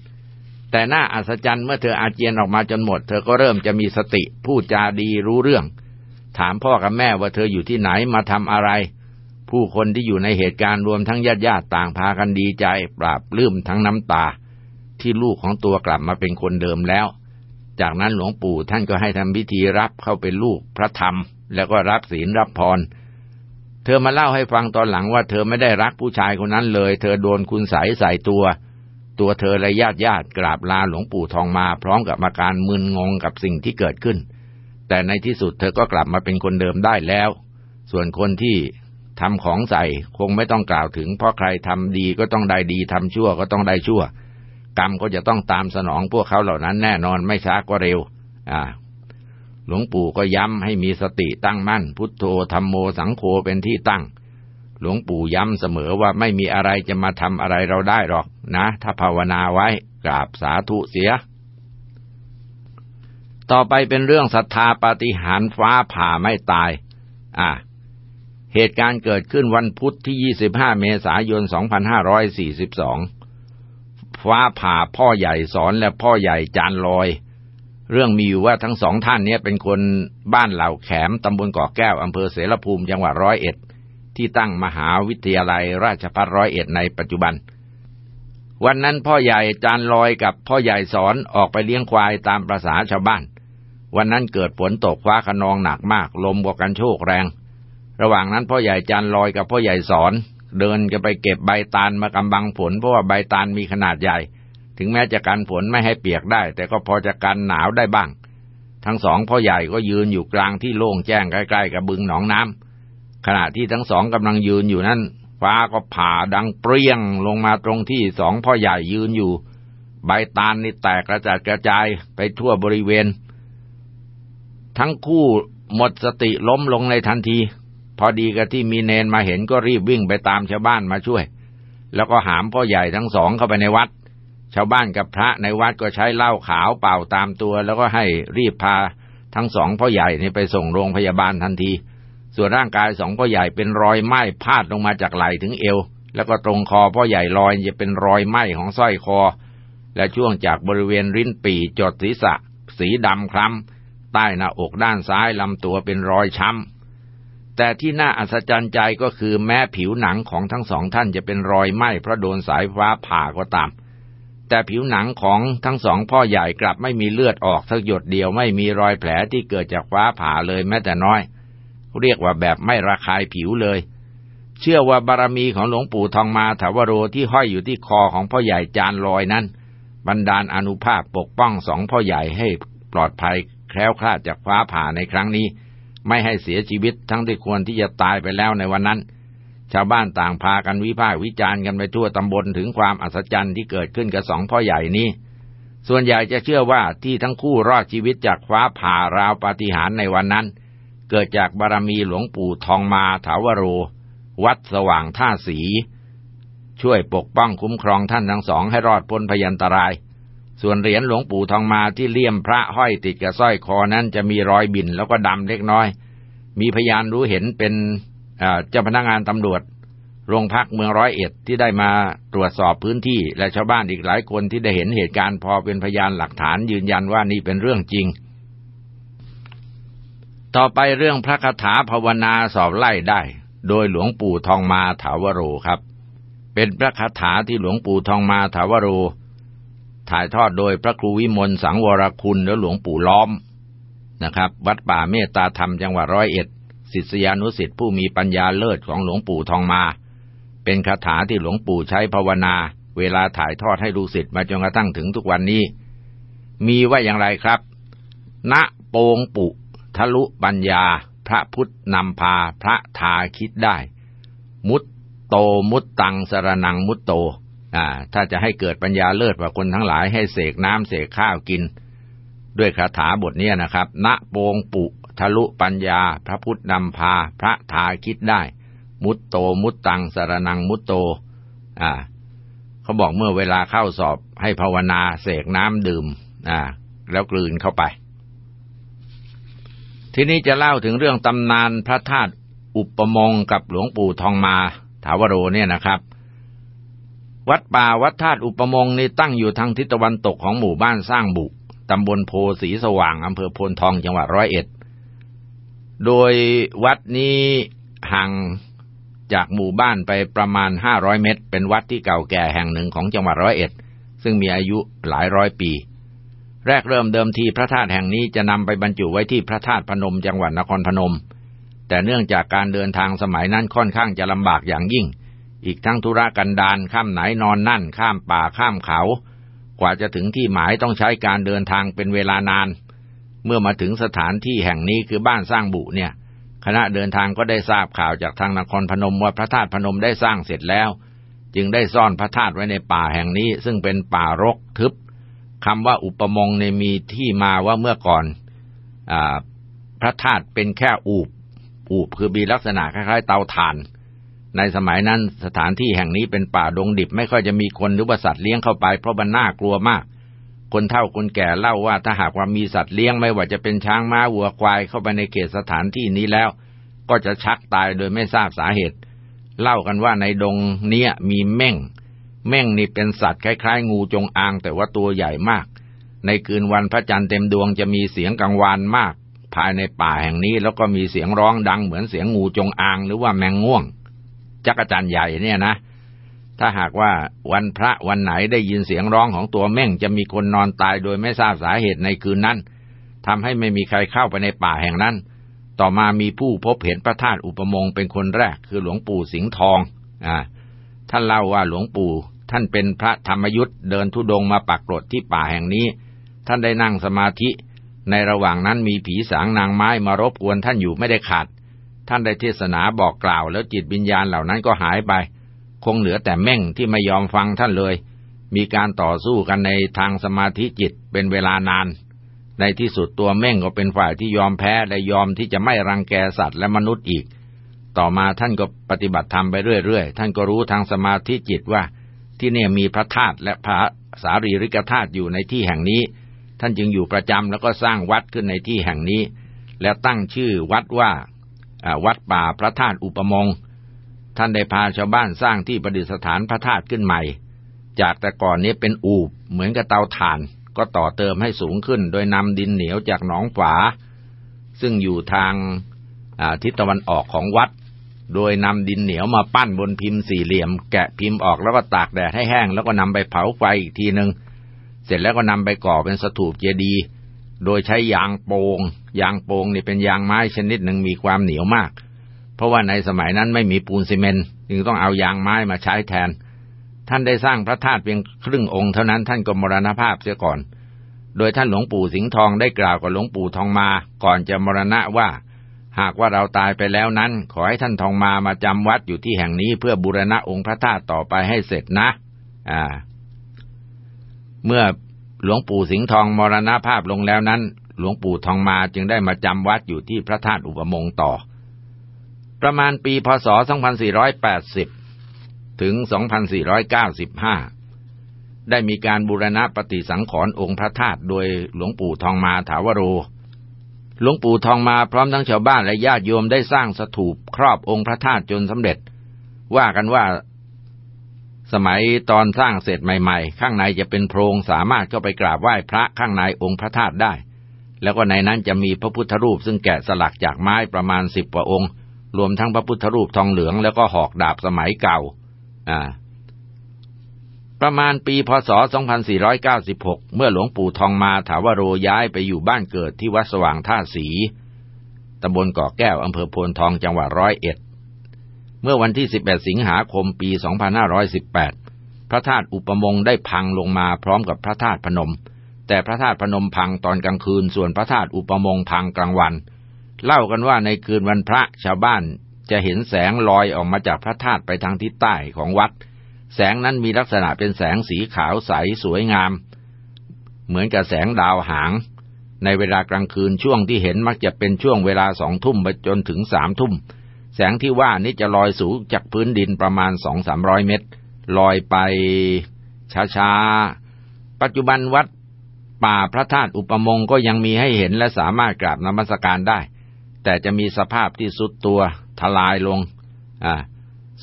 แต่น่าอัศจรรย์เมื่อเธออาเจียนออกมาจนหมด เธอก็เริ่มจะมีสติพูดจาดีรู้เรื่อง ถามพ่อกับแม่ว่าเธออยู่ที่ไหนมาทำอะไร ผู้คนที่อยู่ในเหตุการณ์รวมทั้งญาติญาติต่างพากันดีใจ ปราบลื้มทั้งน้ำตา ที่ลูกของตัวกลับมาเป็นคนเดิมแล้ว จากนั้นหลวงปู่ท่านก็ให้ทำพิธีรับเข้าเป็นลูกพระธรรม แล้วก็รับศีลรับพร เธอมาเล่าให้ฟังตอนหลังว่าเธอไม่ได้รักผู้ชายคนนั้นเลย เธอโดนคุณใสใส่ตัว ตัวเธอและญาติญาติกราบลาหลวงปู่ทองมา พร้อมกับอาการมึนงงกับสิ่งที่เกิดขึ้น แต่ในที่สุดเธอก็กลับมาเป็นคนเดิมได้แล้วส่วนคนที่ ทำของใส่คงไม่ต้องกล่าวถึง เพราะใครทำดีก็ต้องได้ดีทำชั่วก็ต้องได้ชั่ว กรรมก็จะต้องตามสนองพวกเขาเหล่านั้นแน่นอนไม่ช้าก็เร็ว อ่า หลวงปู่ก็ย้ำให้มีสติตั้งมั่น พุทโธธรรมโมสังโฆเป็นที่ตั้ง หลวงปู่ย้ำเสมอว่าไม่มีอะไรจะมาทำอะไรเราได้หรอกนะ ถ้าภาวนาไว้กราบสาธุเสียต่อไปเป็นเรื่องศรัทธาปฏิหารฟ้าผ่าไม่ตาย อ่า เหตุการณ์เกิดขึ้นวันพุธที่ 25 เมษายน 2542 ฟ้าผ่าพ่อใหญ่สอนและพ่อใหญ่จานลอย เรื่องมีอยู่ว่าทั้งสองท่านนี้เป็นคนบ้านเหล่าแขมตำบลเกาะแก้วอำเภอเสรภูมิจังหวัดร้อยเอ็ด ที่ตั้งมหาวิทยาลัยราชภัฏร้อยเอ็ดในปัจจุบัน วันนั้นพ่อใหญ่จานลอยกับพ่อใหญ่สอนออกไปเลี้ยงควายตามประษาชาวบ้าน วันนั้นเกิดฝนตกฟ้าขนองหนักมากลมบวกกันโชกแรง ระหว่างนั้นพ่อใหญ่จันลอยกับพ่อใหญ่สอน เดินกันไปเก็บใบตาลมากำบังฝนเพราะว่าใบตาลมีขนาดใหญ่ ถึงแม้จะกันฝนไม่ให้เปียกได้ แต่ก็พอจะกันหนาวได้บ้าง ทั้งสองพ่อใหญ่ก็ยืนอยู่กลางที่โล่งแจ้งใกล้ๆกับบึงหนองน้ำขณะที่ทั้งสองกำลังยืนอยู่นั้น ฟ้าก็ผ่าดังเปรี้ยงลงมาตรงที่สองพ่อใหญ่ยืนอยู่ ใบตาลนี่แตกกระจัดกระจายไปทั่วบริเวณ ทั้งคู่หมดสติล้มลงในทันที พอดีกับที่มีเนนมาเห็นก็รีบวิ่งไปตามชาวบ้านมาช่วย แล้วก็หามพ่อใหญ่ทั้งสองเข้าไปในวัด ชาวบ้านกับพระในวัดก็ใช้เหล้าขาวเป่าตามตัว แล้วก็ให้รีบพาทั้งสองพ่อใหญ่นี่ไปส่งโรงพยาบาลทันที ส่วนร่างกายสองพ่อใหญ่เป็นรอยไหม้พาดลงมาจากไหล่ถึงเอว แล้วก็ตรงคอพ่อใหญ่ลอยจะเป็นรอยไหม้ของสร้อยคอ และช่วงจากบริเวณริ้นปี่จดศีรษะ สีดำคล้ำใต้หน้าอกด้านซ้ายลำตัวเป็นรอยช้ำ แต่ที่น่าอัศจรรย์ใจก็คือแม้ผิวหนังของทั้งสองท่านจะเป็นรอยไหม้เพราะโดนสายฟ้าผ่าก็ตาม แต่ผิวหนังของทั้งสองพ่อใหญ่กลับไม่มีเลือดออกสักหยดเดียวไม่มีรอยแผลที่เกิดจากฟ้าผ่าเลยแม้แต่น้อย เรียกว่าแบบไม่ระคายผิวเลย เชื่อว่าบารมีของหลวงปู่ทองมาถาวโรที่ห้อยอยู่ที่คอของพ่อใหญ่จานลอยนั้นบันดาลอนุภาพปกป้องสองพ่อใหญ่ให้ปลอดภัยแคล้วคลาดจากฟ้าผ่าในครั้งนี้ ไม่ให้เสียชีวิตทั้งที่ควรที่จะตายไปแล้วในวันนั้น ชาวบ้านต่างพากันวิพากษ์วิจารณ์กันไปทั่วตำบลถึงความอัศจรรย์ที่เกิดขึ้นกับสองพ่อใหญ่นี้ ส่วนใหญ่จะเชื่อว่าที่ทั้งคู่รอดชีวิตจากฟ้าผ่าราวปาฏิหาริย์ในวันนั้น เกิดจากบารมีหลวงปู่ทองมาถาวโร วัดสว่างท่าสี ช่วยปกป้องคุ้มครองท่านทั้งสองให้รอดพ้นพยันตราย ส่วนเหรียญหลวงปู่ทองมาที่เลี่ยมพระห้อยติดกับสร้อยคอนั้นจะมีรอยบินแล้วก็ดำเล็กน้อย มีพยานรู้เห็นเป็นเจ้าพนักงานตำรวจโรงพักเมืองร้อยเอ็ดที่ได้มาตรวจสอบพื้นที่และชาวบ้านอีกหลายคนที่ได้เห็นเหตุการณ์พอเป็นพยานหลักฐานยืนยันว่านี่เป็นเรื่องจริง ต่อไปเรื่องพระคาถาภาวนาสอบไล่ได้ โดยหลวงปู่ทองมาถาวโรครับ เป็นพระคาถาที่หลวงปู่ทองมาถาวโร ถ่ายทอดโดยพระครูวิมลสังวรคุณและหลวงปู่ล้อมนะครับ วัดป่าเมตตาธรรมจังหวัดร้อยเอ็ดศิษยานุศิษย์ผู้มีปัญญาเลิศของหลวงปู่ทองมา เป็นคาถาที่หลวงปู่ใช้ภาวนา เวลาถ่ายทอดให้ลูกศิษย์มาจนกระทั่งถึงทุกวันนี้ มีว่าอย่างไรครับ ณโปงปุ ทะลุปัญญา พระพุทธนำพาพระทาคิดได้ มุตโตมุตตังสรนังมุตโต อ่า ถ้าจะให้เกิดปัญญาเลิศกว่าคนทั้งหลายให้เสกน้ำเสกข้าวกิน ด้วยคาถาบทนี้นะครับ ณโปงปุ ทะลุปัญญา พระพุทธนำพา พระทาคิดได้ มุตโตมุตตังสารนังมุตโต อ่าเขาบอกเมื่อเวลาเข้าสอบให้ภาวนาเสกน้ำดื่ม อ่า แล้วกลืนเข้าไป ทีนี้จะเล่าถึงเรื่องตำนานพระธาตุอุปมงกับหลวงปู่ทองมา ถาวโรเนี่ยนะครับ วัดป่าวัดธาตุอุปมงนี่ตั้งอยู่ทางทิศตะวันตกของหมู่บ้านสร้างบุตำบลโพสีสว่างอำเภอโพนทองจังหวัดร้อยเอ็ด โดยวัดนี้ห่างจากหมู่บ้านไปประมาณห้าร้อยเมตร เป็นวัดที่เก่าแก่แห่งหนึ่งของจังหวัดร้อยเอ็ด ซึ่งมีอายุหลายร้อยปี แรกเริ่มเดิมทีพระธาตุแห่งนี้จะนำไปบรรจุไว้ที่พระธาตุพนมจังหวัดนครพนม แต่เนื่องจากการเดินทางสมัยนั้นค่อนข้างจะลำบากอย่างยิ่ง อีกทั้งธุระกันดารข้ามไหนนอนนั่น ข้ามป่าข้ามเขา กว่าจะถึงที่หมายต้องใช้การเดินทางเป็นเวลานาน เมื่อมาถึงสถานที่แห่งนี้คือบ้านสร้างบุเนี่ย คณะเดินทางก็ได้ทราบข่าวจากทางนครพนมว่าพระธาตุพนมได้สร้างเสร็จแล้ว จึงได้ซ่อนพระธาตุไว้ในป่าแห่งนี้ ซึ่งเป็นป่ารกทึบคำว่าอุปมงในมีที่มาว่าเมื่อก่อนอพระธาตุเป็นแค่อูบอูบคือมีลักษณะคล้ายๆเตาถ่าน ในสมัยนั้นสถานที่แห่งนี้เป็นป่าดงดิบไม่ค่อยจะมีคนหรือว่าสัตว์เลี้ยงเข้าไปเพราะมันน่ากลัวมาก คนเฒ่าคนแก่เล่าว่าถ้าหากว่ามีสัตว์เลี้ยงไม่ว่าจะเป็นช้างม้าวัวควายเข้าไปในเขตสถานที่นี้แล้ว ก็จะชักตายโดยไม่ทราบสาเหตุ เล่ากันว่าในดงเนี้ยมีเม่ง เม่งนี่เป็นสัตว์คล้ายๆ งูจงอาง แต่ว่าตัวใหญ่มาก ในคืนวันพระจันทร์เต็มดวงจะมีเสียงกังวานมาก ภายในป่าแห่งนี้แล้วก็มีเสียงร้องดังเหมือนเสียงงูจงอางหรือว่าแมงง่วง จักรจันใหญ่เนี่ยนะ ถ้าหากว่าวันพระวันไหนได้ยินเสียงร้องของตัวเม่งจะมีคนนอนตายโดยไม่ทราบสาเหตุในคืนนั้นทำให้ไม่มีใครเข้าไปในป่าแห่งนั้น ต่อมามีผู้พบเห็นพระธาตุอุปมงค์เป็นคนแรก คือหลวงปู่สิงห์ทอง อ่า ท่านเล่าว่าหลวงปู่ ท่านเป็นพระธรรมยุทธ์เดินทุดงมาปักกรดที่ป่าแห่งนี้ ท่านได้นั่งสมาธิ ในระหว่างนั้นมีผีสางนางไม้มารบกวนท่านอยู่ไม่ได้ขาด ท่านได้เทศนาบอกกล่าว แล้วจิตวิญญาณเหล่านั้นก็หายไป คงเหลือแต่เม่งที่ไม่ยอมฟังท่านเลย มีการต่อสู้กันในทางสมาธิจิตเป็นเวลานาน ในที่สุดตัวเม่งก็เป็นฝ่ายที่ยอมแพ้และยอมที่จะไม่รังแกสัตว์และมนุษย์อีก ต่อมาท่านก็ปฏิบัติธรรมไปเรื่อยๆ ท่านก็รู้ทางสมาธิจิตว่า ที่เนี่ยมีพระธาตุและพระสารีริกธาตุอยู่ในที่แห่งนี้ ท่านจึงอยู่ประจำแล้วก็สร้างวัดขึ้นในที่แห่งนี้ แล้วตั้งชื่อวัดว่า วัดป่าพระธาตุอุปมงท่านได้พาชาวบ้านสร้างที่ประดิษฐานพระธาตุขึ้นใหม่ จากแต่ก่อนนี้เป็นอูบเหมือนกับเตาถ่าน ก็ต่อเติมให้สูงขึ้น โดยนำดินเหนียวจากหนองฝา ซึ่งอยู่ทางทิศตะวันออกของวัด โดยนำดินเหนียวมาปั้นบนพิมพ์สี่เหลี่ยม แกะพิมพ์ออกแล้วก็ตากแดดให้แห้ง แล้วก็นำไปเผาไฟอีกทีหนึ่งเสร็จแล้วก็นำไปก่อเป็นสถูปเจดีย์ โดยใช้ยางโปงยางโป่งนี่เป็นยางไม้ชนิดหนึ่งมีความเหนียวมาก เพราะว่าในสมัยนั้นไม่มีปูนซีเมนต์จึงต้องเอายางไม้มาใช้แทน ท่านได้สร้างพระธาตุเพียงครึ่งองค์เท่านั้นท่านก็มรณภาพเสียก่อน โดยท่านหลวงปู่สิงห์ทองได้กล่าวกับหลวงปู่ทองมาก่อนจะมรณะว่า หากว่าเราตายไปแล้วนั้น ขอให้ท่านทองมามาจำวัดอยู่ที่แห่งนี้เพื่อบูรณะองค์พระธาตุต่อไปให้เสร็จนะ อ่า เมื่อ หลวงปู่สิงห์ทองมรณภาพลงแล้วนั้น หลวงปู่ทองมาจึงได้มาจำวัดอยู่ที่พระธาตุอุปมงต่อ ประมาณปีพศ 2480 ถึง 2495 ได้มีการบูรณะปฏิสังขรณ์องค์พระธาตุโดยหลวงปู่ทองมาถาวโร หลวงปู่ทองมาพร้อมทั้งชาวบ้านและญาติโยมได้สร้างสถูปครอบองค์พระธาตุจนสำเร็จ ว่ากันว่า สมัยตอนสร้างเสร็จใหม่ๆ ข้างในจะเป็นโพรงสามารถเข้าไปกราบไหว้พระข้างในองค์พระธาตุได้ แล้วก็ในนั้นจะมีพระพุทธรูปซึ่งแกะสลักจากไม้ประมาณสิบกว่าองค์ รวมทั้งพระพุทธรูปทองเหลืองแล้วก็หอกดาบสมัยเก่า อ่า ประมาณปีพศ 2496 เมื่อหลวงปู่ทองมาถาวโรย้ายไปอยู่บ้านเกิดที่วัดสว่างท่าสีตำบลเกาะแก้วอำเภอโพนทองจังหวัดร้อยเอ็ด เมื่อวันที่18สิงหาคมปี 2518 พระธาตุอุปมงได้พังลงมาพร้อมกับพระธาตุพนม แต่พระธาตุพนมพังตอนกลางคืน ส่วนพระธาตุอุปมงพังกลางวัน เล่ากันว่าในคืนวันพระชาวบ้านจะเห็นแสงลอยออกมาจากพระธาตุไปทางทิศใต้ของวัด แสงนั้นมีลักษณะเป็นแสงสีขาวใสสวยงาม เหมือนกับแสงดาวหาง ในเวลากลางคืนช่วงที่เห็นมักจะเป็นช่วงเวลาสองทุ่มไปจนถึงสามทุ่ม แสงที่ว่านี้จะลอยสูงจากพื้นดินประมาณสองสามร้อยเมตร ลอยไปช้าๆ ปัจจุบันวัดป่าพระธาตุอุปมงก็ยังมีให้เห็นและสามารถกราบนมัสการได้ แต่จะมีสภาพที่สุดตัวทลายลง อ่า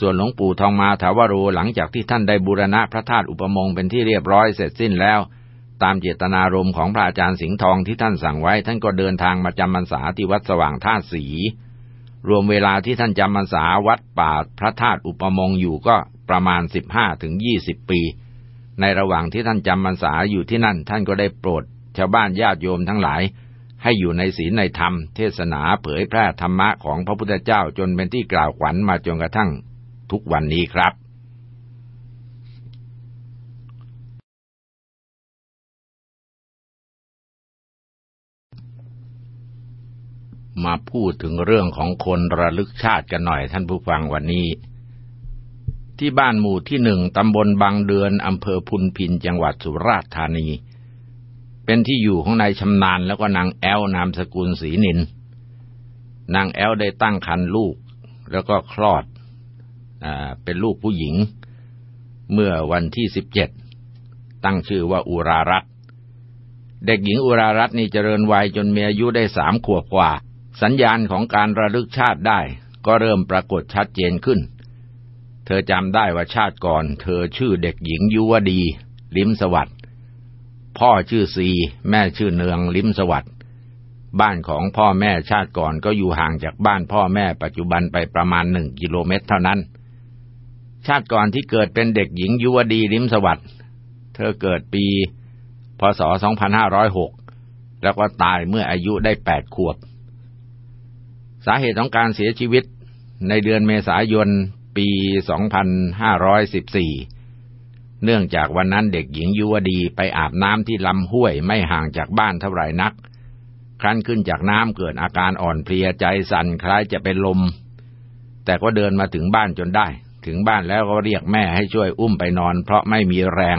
ส่วนหลวงปู่ทองมาถาวโรหลังจากที่ท่านได้บูรณะพระธาตุอุปมงค์เป็นที่เรียบร้อยเสร็จสิ้นแล้ว ตามเจตนารมณ์ของพระอาจารย์สิงห์ทองที่ท่านสั่งไว้ ท่านก็เดินทางมาจำพรรษาที่วัดสว่างท่าสี รวมเวลาที่ท่านจำพรรษาวัดป่าพระธาตุอุปมงค์อยู่ก็ประมาณสิบห้าถึงยี่สิบปี ในระหว่างที่ท่านจำพรรษาอยู่ที่นั่น ท่านก็ได้โปรด ชาวบ้านญาติโยมทั้งหลาย ให้อยู่ในศีลในธรรม เทศนาเผยแพร่ธรรมะของพระพุทธเจ้าจนเป็นที่กล่าวขวัญมาจนกระทั่งทุกวันนี้ครับ มาพูดถึงเรื่องของคนระลึกชาติกันหน่อยท่านผู้ฟังวันนี้ ที่บ้านหมู่ที่หนึ่งตำบลบางเดือนอำเภอพุนพินจังหวัดสุราษฎร์ธานี เป็นที่อยู่ของนายชำนาญแล้วก็นางแอลนามสกุลศรีนินนางแอลได้ตั้งครรภ์ลูกแล้วก็คลอดอเป็นลูกผู้หญิง เมื่อวันที่สิบเจ็ดตั้งชื่อว่าอุรารัตเด็กหญิงอุรารัตน์นี่เจริญวัยจนมีอายุได้สามขวบกว่า สัญญาณของการระลึกชาติได้ก็เริ่มปรากฏชัดเจนขึ้น เธอจำได้ว่าชาติก่อน เธอชื่อเด็กหญิงยุวดี ลิมสวัสด์พ่อชื่อซี แม่ชื่อเนืองลิมสวัสด์บ้านของพ่อแม่ชาติก่อนก็อยู่ห่างจากบ้านพ่อแม่ปัจจุบันไปประมาณหนึ่งกิโลเมตรเท่านั้น ชาติก่อนที่เกิดเป็นเด็กหญิงยุวดีลิมสวัสด์เธอเกิดปี พศ 2506 แล้วก็ตายเมื่ออายุได้ 8 ขวบ สาเหตุของการเสียชีวิตในเดือนเมษายนปี 2514 เนื่องจากวันนั้นเด็กหญิงยุวดีไปอาบน้ำที่ลำห้วยไม่ห่างจากบ้านเท่าไหร่นัก ครั้นขึ้นจากน้ำเกิดอาการอ่อนเพลียใจสั่นคล้ายจะเป็นลม แต่ก็เดินมาถึงบ้านจนได้ ถึงบ้านแล้วก็เรียกแม่ให้ช่วยอุ้มไปนอน เพราะไม่มีแรง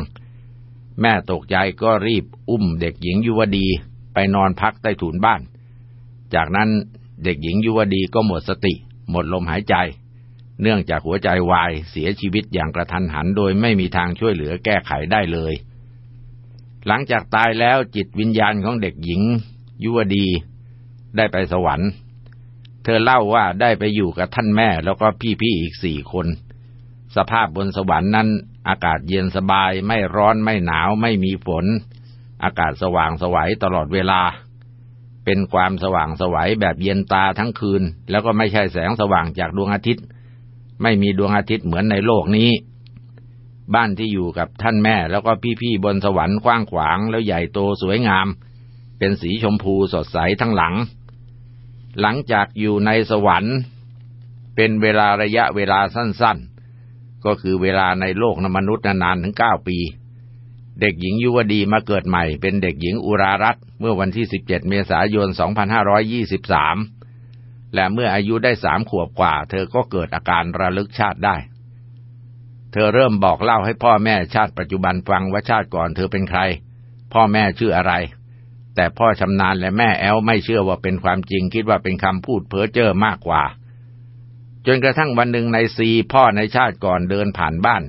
แม่ตกใจก็รีบอุ้มเด็กหญิงยุวดีไปนอนพักใต้ถุนบ้าน จากนั้น เด็กหญิงยุวดีก็หมดสติ หมดลมหายใจ เนื่องจากหัวใจวายเสียชีวิตอย่างกระทันหันโดยไม่มีทางช่วยเหลือแก้ไขได้เลย หลังจากตายแล้วจิตวิญญาณของเด็กหญิง ยุวดี ได้ไปสวรรค์ เธอเล่าว่าได้ไปอยู่กับท่านแม่แล้วก็พี่ๆอีกสี่คน สภาพบนสวรรค์นั้น อากาศเย็นสบายไม่ร้อนไม่หนาวไม่มีฝน อากาศสว่างสวัยตลอดเวลา เป็นความสว่างสวัยแบบเย็นตาทั้งคืน แล้วก็ไม่ใช่แสงสว่างจากดวงอาทิตย์ ไม่มีดวงอาทิตย์เหมือนในโลกนี้ บ้านที่อยู่กับท่านแม่แล้วก็พี่ๆบนสวรรค์กว้างขวางแล้วใหญ่โตสวยงาม เป็นสีชมพูสดใสทั้งหลัง หลังจากอยู่ในสวรรค์ เป็นเวลาระยะเวลาสั้นๆ ก็คือเวลาในโลกนมนุษย์นานถึงเก้าปี เด็กหญิงยุวดีมาเกิดใหม่ เป็นเด็กหญิงอุรารัตเมื่อวันที่ 17 เมษายน 2523 และเมื่ออายุได้สามขวบกว่า เธอก็เกิดอาการระลึกชาติได้ เธอเริ่มบอกเล่าให้พ่อแม่ชาติปัจจุบันฟังว่าชาติก่อนเธอเป็นใคร พ่อแม่ชื่ออะไร แต่พ่อชำนาญและแม่แอลไม่เชื่อว่าเป็นความจริงคิดว่าเป็นคำพูดเพ้อเจ้อมากกว่า จนกระทั่งวันหนึ่งในซี พ่อในชาติก่อนเดินผ่านบ้าน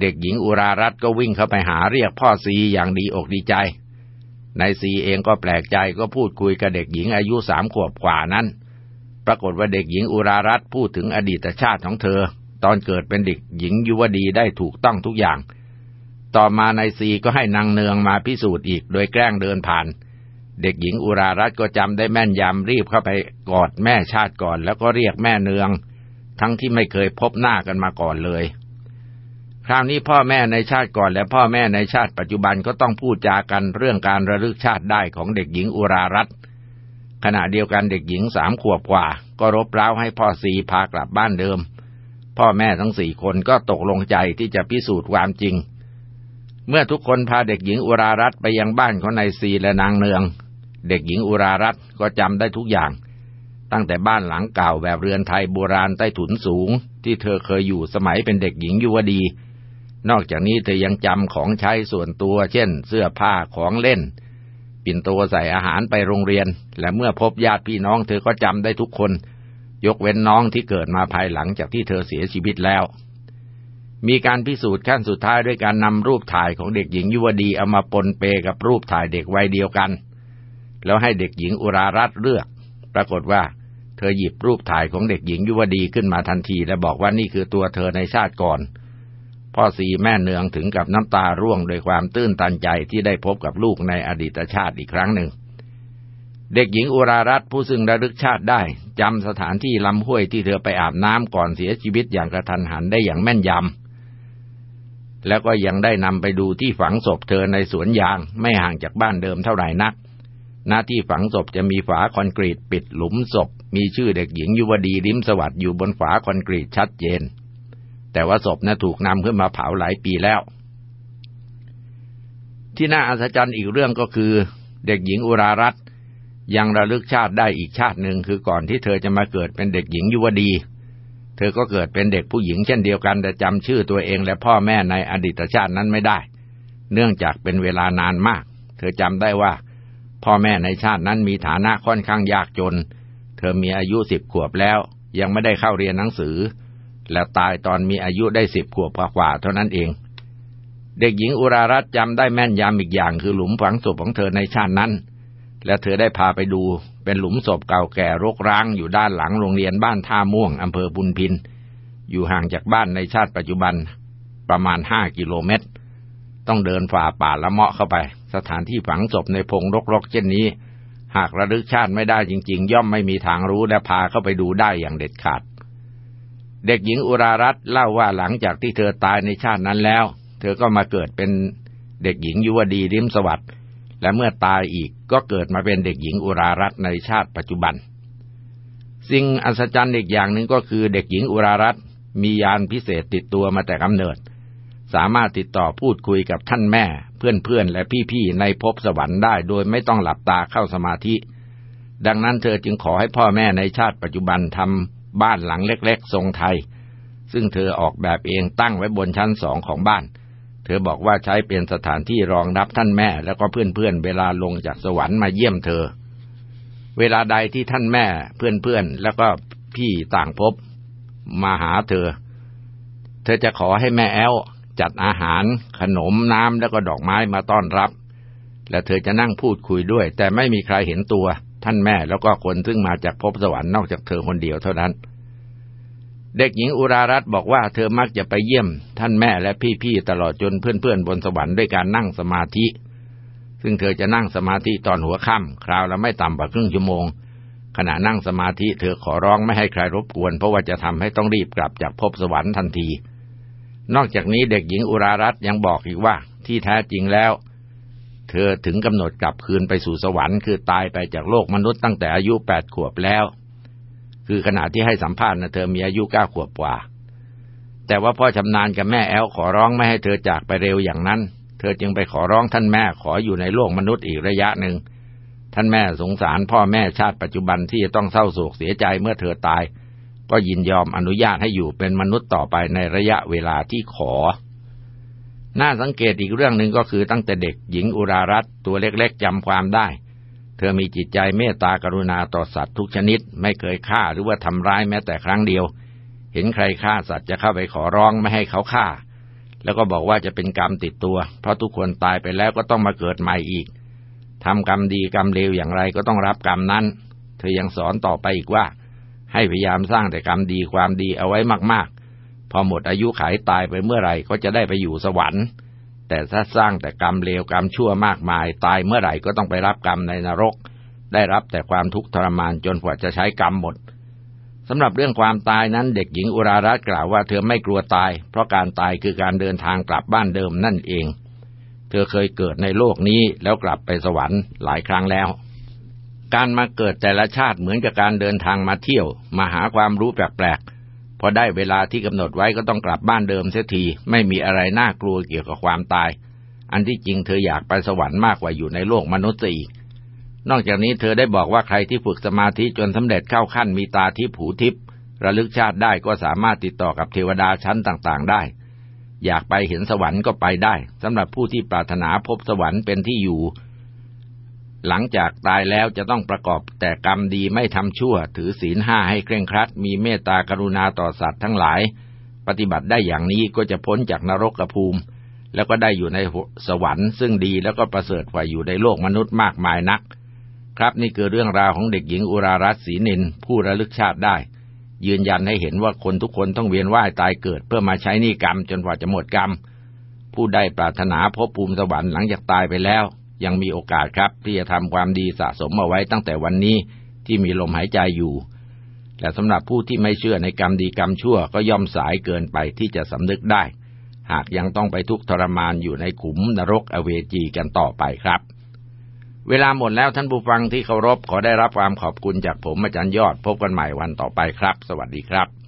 เด็กหญิงอุรารัตก็วิ่งเข้าไปหาเรียกพ่อซีอย่างดีอกดีใจ นายซีเองก็แปลกใจก็พูดคุยกับเด็กหญิงอายุสามขวบกว่านั้น ปรากฏว่าเด็กหญิงอุรารัตพูดถึงอดีตชาติของเธอ ตอนเกิดเป็นเด็กหญิงยุวดีได้ถูกต้องทุกอย่าง ต่อมานายซีก็ให้นางเนืองมาพิสูจน์อีกโดยแกล้งเดินผ่าน เด็กหญิงอุรารัตก็จำได้แม่นยำรีบเข้าไปกอดแม่ชาติก่อน แล้วก็เรียกแม่เนือง ทั้งที่ไม่เคยพบหน้ากันมาก่อนเลย ราวนี้พ่อแม่ในชาติก่อนและพ่อแม่ในชาติปัจจุบันก็ต้องพูดจากันเรื่องการระลึกชาติได้ของเด็กหญิงอุรารัตขณะเดียวกันเด็กหญิงสามขวบกว่า ก็รบเร้าให้พ่อสีพากลับบ้านเดิม พ่อแม่ทั้งสี่คนก็ตกลงใจที่จะพิสูจน์ความจริง เมื่อทุกคนพาเด็กหญิงอุรารัตไปยังบ้านของนายสีและนางเนือง เด็กหญิงอุรารัตก็จำได้ทุกอย่าง ตั้งแต่บ้านหลังเก่าแบบเรือนไทยโบราณใต้ถุนสูง ที่เธอเคยอยู่สมัยเป็นเด็กหญิงยุวดี นอกจากนี้เธอยังจำของใช้ส่วนตัว เช่น เสื้อผ้าของเล่น ปิ่นโตใส่อาหารไปโรงเรียน และเมื่อพบญาติพี่น้องเธอก็จำได้ทุกคน ยกเว้นน้องที่เกิดมาภายหลังจากที่เธอเสียชีวิตแล้ว มีการพิสูจน์ขั้นสุดท้ายด้วยการนำรูปถ่ายของเด็กหญิงยุวดีเอามาปนเปกับรูปถ่ายเด็กวัยเดียวกัน แล้วให้เด็กหญิงอุรารัตเลือก ปรากฏว่าเธอหยิบรูปถ่ายของเด็กหญิงยุวดีขึ้นมาทันที และบอกว่านี่คือตัวเธอในชาติก่อน พ่อสีแม่เนืองถึงกับน้ำตาร่วงโดยความตื้นตันใจที่ได้พบกับลูกในอดีตชาติอีกครั้งหนึ่ง เด็กหญิงอุรารัตผู้ซึ่งระลึกชาติได้จำสถานที่ลำห้วยที่เธอไปอาบน้ำก่อนเสียชีวิตอย่างกระทันหันได้อย่างแม่นยำ แล้วก็ยังได้นำไปดูที่ฝังศพเธอในสวนยางไม่ห่างจากบ้านเดิมเท่าไหร่นัก หน้าที่ฝังศพจะมีฝาคอนกรีตปิดหลุมศพ มีชื่อเด็กหญิงยุวดีลิมสวัสดิ์อยู่บนฝาคอนกรีตชัดเจน แต่ว่าศพนะ่ะถูกนำขึ้นมาเผาหลายปีแล้ว ที่น่าอัศจรรย์อีกเรื่องก็คือ เด็กหญิงอุรารัตยังระลึกชาติได้อีกชาติหนึ่งคือก่อนที่เธอจะมาเกิดเป็นเด็กหญิงยุวดี เธอก็เกิดเป็นเด็กผู้หญิงเช่นเดียวกัน แต่จำชื่อตัวเองและพ่อแม่ในอดีตชาตินั้นไม่ได้ เนื่องจากเป็นเวลานานมาก เธอจำได้ว่า พ่อแม่ในชาตินั้นมีฐานะค่อนข้างยากจน เธอมีอายุสิบขวบแล้ว ยังไม่ได้เข้าเรียนหนังสือ และตายตอนมีอายุได้สิบขวบกว่าเท่านั้นเอง เด็กหญิงอุรารัตจำได้แม่นยำอีกอย่างคือหลุมฝังศพของเธอในชาตินั้น และเธอได้พาไปดูเป็นหลุมศพเก่าแก่รกร้างอยู่ด้านหลังโรงเรียนบ้านท่าม่วงอำเภอบุญพิน อยู่ห่างจากบ้านในชาติปัจจุบันประมาณห้ากิโลเมตร ต้องเดินฝ่าป่าละเมาะเข้าไป สถานที่ฝังศพในพงรกๆเช่นนี้ หากระลึกชาติไม่ได้จริง ๆ ย่อมไม่มีทางรู้และพาเข้าไปดูได้อย่างเด็ดขาด เด็กหญิงอุรารัตเล่าว่าหลังจากที่เธอตายในชาตินั้นแล้ว เธอก็มาเกิดเป็นเด็กหญิงยุวดีริมสวัสด์และเมื่อตายอีกก็เกิดมาเป็นเด็กหญิงอุรารัตในชาติปัจจุบัน สิ่งอัศจรรย์อีกอย่างหนึ่งก็คือเด็กหญิงอุรารัตมียานพิเศษติดตัวมาแต่กำเนิด สามารถติดต่อพูดคุยกับท่านแม่ เพื่อนๆและพี่ๆในภพสวรรค์ได้โดยไม่ต้องหลับตาเข้าสมาธิ ดังนั้นเธอจึงขอให้พ่อแม่ในชาติปัจจุบันทำ บ้านหลังเล็กๆ ทรงไทย ซึ่งเธอออกแบบเองตั้งไว้บนชั้นสองของบ้าน เธอบอกว่าใช้เป็นสถานที่รองรับท่านแม่แล้วก็เพื่อนๆเวลาลงจากสวรรค์มาเยี่ยมเธอ เวลาใดที่ท่านแม่เพื่อนๆแล้วก็พี่ต่างพบมาหาเธอ เธอจะขอให้แม่แอลจัดอาหาร ขนมน้ำแล้วก็ดอกไม้มาต้อนรับ และเธอจะนั่งพูดคุยด้วย แต่ไม่มีใครเห็นตัว ท่านแม่แล้วก็คนซึ่งมาจากภพสวรรค์นอกจากเธอคนเดียวเท่านั้น เด็กหญิงอุรารัตบอกว่าเธอมักจะไปเยี่ยม ท่านแม่และพี่ๆตลอดจนเพื่อนๆบนสวรรค์ด้วยการนั่งสมาธิ ซึ่งเธอจะนั่งสมาธิตอนหัวค่ำคราวละไม่ต่ำกว่าครึ่งชั่วโมง ขณะนั่งสมาธิเธอขอร้องไม่ให้ใครรบกวน เพราะว่าจะทำให้ต้องรีบกลับจากภพสวรรค์ทันที นอกจากนี้เด็กหญิงอุรารัตยังบอกอีกว่าที่แท้จริงแล้วเเธอถึงกำหนดกลับคืนไปสู่สวรรค์คือตายไปจากโลกมนุษย์ตั้งแต่อายุแปดขวบแล้ว คือขณะที่ให้สัมภาษณ์นะเธอมีอายุเก้าขวบกว่า แต่ว่าพ่อชำนาญกับแม่แอลขอร้องไม่ให้เธอจากไปเร็วอย่างนั้น เธอจึงไปขอร้องท่านแม่ขออยู่ในโลกมนุษย์อีกระยะหนึ่งท่านแม่สงสารพ่อแม่ชาติปัจจุบันที่จะต้องเศร้าโศกเสียใจเมื่อเธอตาย ก็ยินยอมอนุญาตให้อยู่เป็นมนุษย์ต่อไปในระยะเวลาที่ขอ น่าสังเกตอีกเรื่องหนึ่งก็คือตั้งแต่เด็กหญิงอุรารัตตัวเล็กๆจำความได้ เธอมีจิตใจเมตตากรุณาต่อสัตว์ทุกชนิด ไม่เคยฆ่าหรือว่าทำร้ายแม้แต่ครั้งเดียว เห็นใครฆ่าสัตว์จะเข้าไปขอร้องไม่ให้เขาฆ่า แล้วก็บอกว่าจะเป็นกรรมติดตัว เพราะทุกคนตายไปแล้วก็ต้องมาเกิดใหม่อีกทำกรรมดีกรรมเลวอย่างไรก็ต้องรับกรรมนั้น เธอยังสอนต่อไปอีกว่า ให้พยายามสร้างแต่กรรมดีความดีเอาไว้มากๆ พอหมดอายุขายตายไปเมื่อไหร่ก็จะได้ไปอยู่สวรรค์ แต่ถ้าสร้างแต่กรรมเลวกรรมชั่วมากมาย ตายเมื่อไหร่ก็ต้องไปรับกรรมในนรก ได้รับแต่ความทุกข์ทรมานจนกว่าจะใช้กรรมหมดสำหรับเรื่องความตายนั้นเด็กหญิงอุรารัตกล่าวว่าเธอไม่กลัวตาย เพราะการตายคือการเดินทางกลับบ้านเดิมนั่นเอง เธอเคยเกิดในโลกนี้แล้วกลับไปสวรรค์หลายครั้งแล้ว การมาเกิดแต่ละชาติเหมือนกับการเดินทางมาเที่ยว มาหาความรู้แปลก พอได้เวลาที่กำหนดไว้ก็ต้องกลับบ้านเดิมเสียที ไม่มีอะไรน่ากลัวเกี่ยวกับความตาย อันที่จริงเธออยากไปสวรรค์มากกว่าอยู่ในโลกมนุษย์อีก นอกจากนี้เธอได้บอกว่าใครที่ฝึกสมาธิจนสำเร็จเข้าขั้นมีตาทิพหูทิพระลึกชาติได้ก็สามารถติดต่อกับเทวดาชั้นต่างๆ ได้ อยากไปเห็นสวรรค์ก็ไปได้สำหรับผู้ที่ปรารถนาพบสวรรค์เป็นที่อยู่ หลังจากตายแล้วจะต้องประกอบแต่กรรมดีไม่ทำชั่ว ถือศีลห้าให้เคร่งครัด มีเมตตากรุณาต่อสัตว์ทั้งหลาย ปฏิบัติได้อย่างนี้ก็จะพ้นจากนรกกภูมิ แล้วก็ได้อยู่ในสวรรค์ซึ่งดีแล้วก็ประเสริฐกว่าอยู่ในโลกมนุษย์มากมายนัก ครับนี่คือเรื่องราวของเด็กหญิงอุรารัตศรีนินผู้ระลึกชาติได้ ยืนยันให้เห็นว่าคนทุกคนต้องเวียนว่ายตายเกิดเพื่อมาใช้นิกรรมจนกว่าจะหมดกรรม ผู้ได้ปรารถนาพบภูมิสวรรค์หลังจากตายไปแล้ว ยังมีโอกาสครับที่จะทำความดีสะสมเอาไว้ตั้งแต่วันนี้ที่มีลมหายใจอยู่แต่สำหรับผู้ที่ไม่เชื่อในกรรมดีกรรมชั่วก็ย่อมสายเกินไปที่จะสำนึกได้ หากยังต้องไปทุกข์ทรมานอยู่ในขุมนรกอเวจีกันต่อไปครับ เวลาหมดแล้วท่านผู้ฟังที่เคารพขอได้รับความขอบคุณจากผมอาจารย์ยอดพบกันใหม่วันต่อไปครับ สวัสดีครับ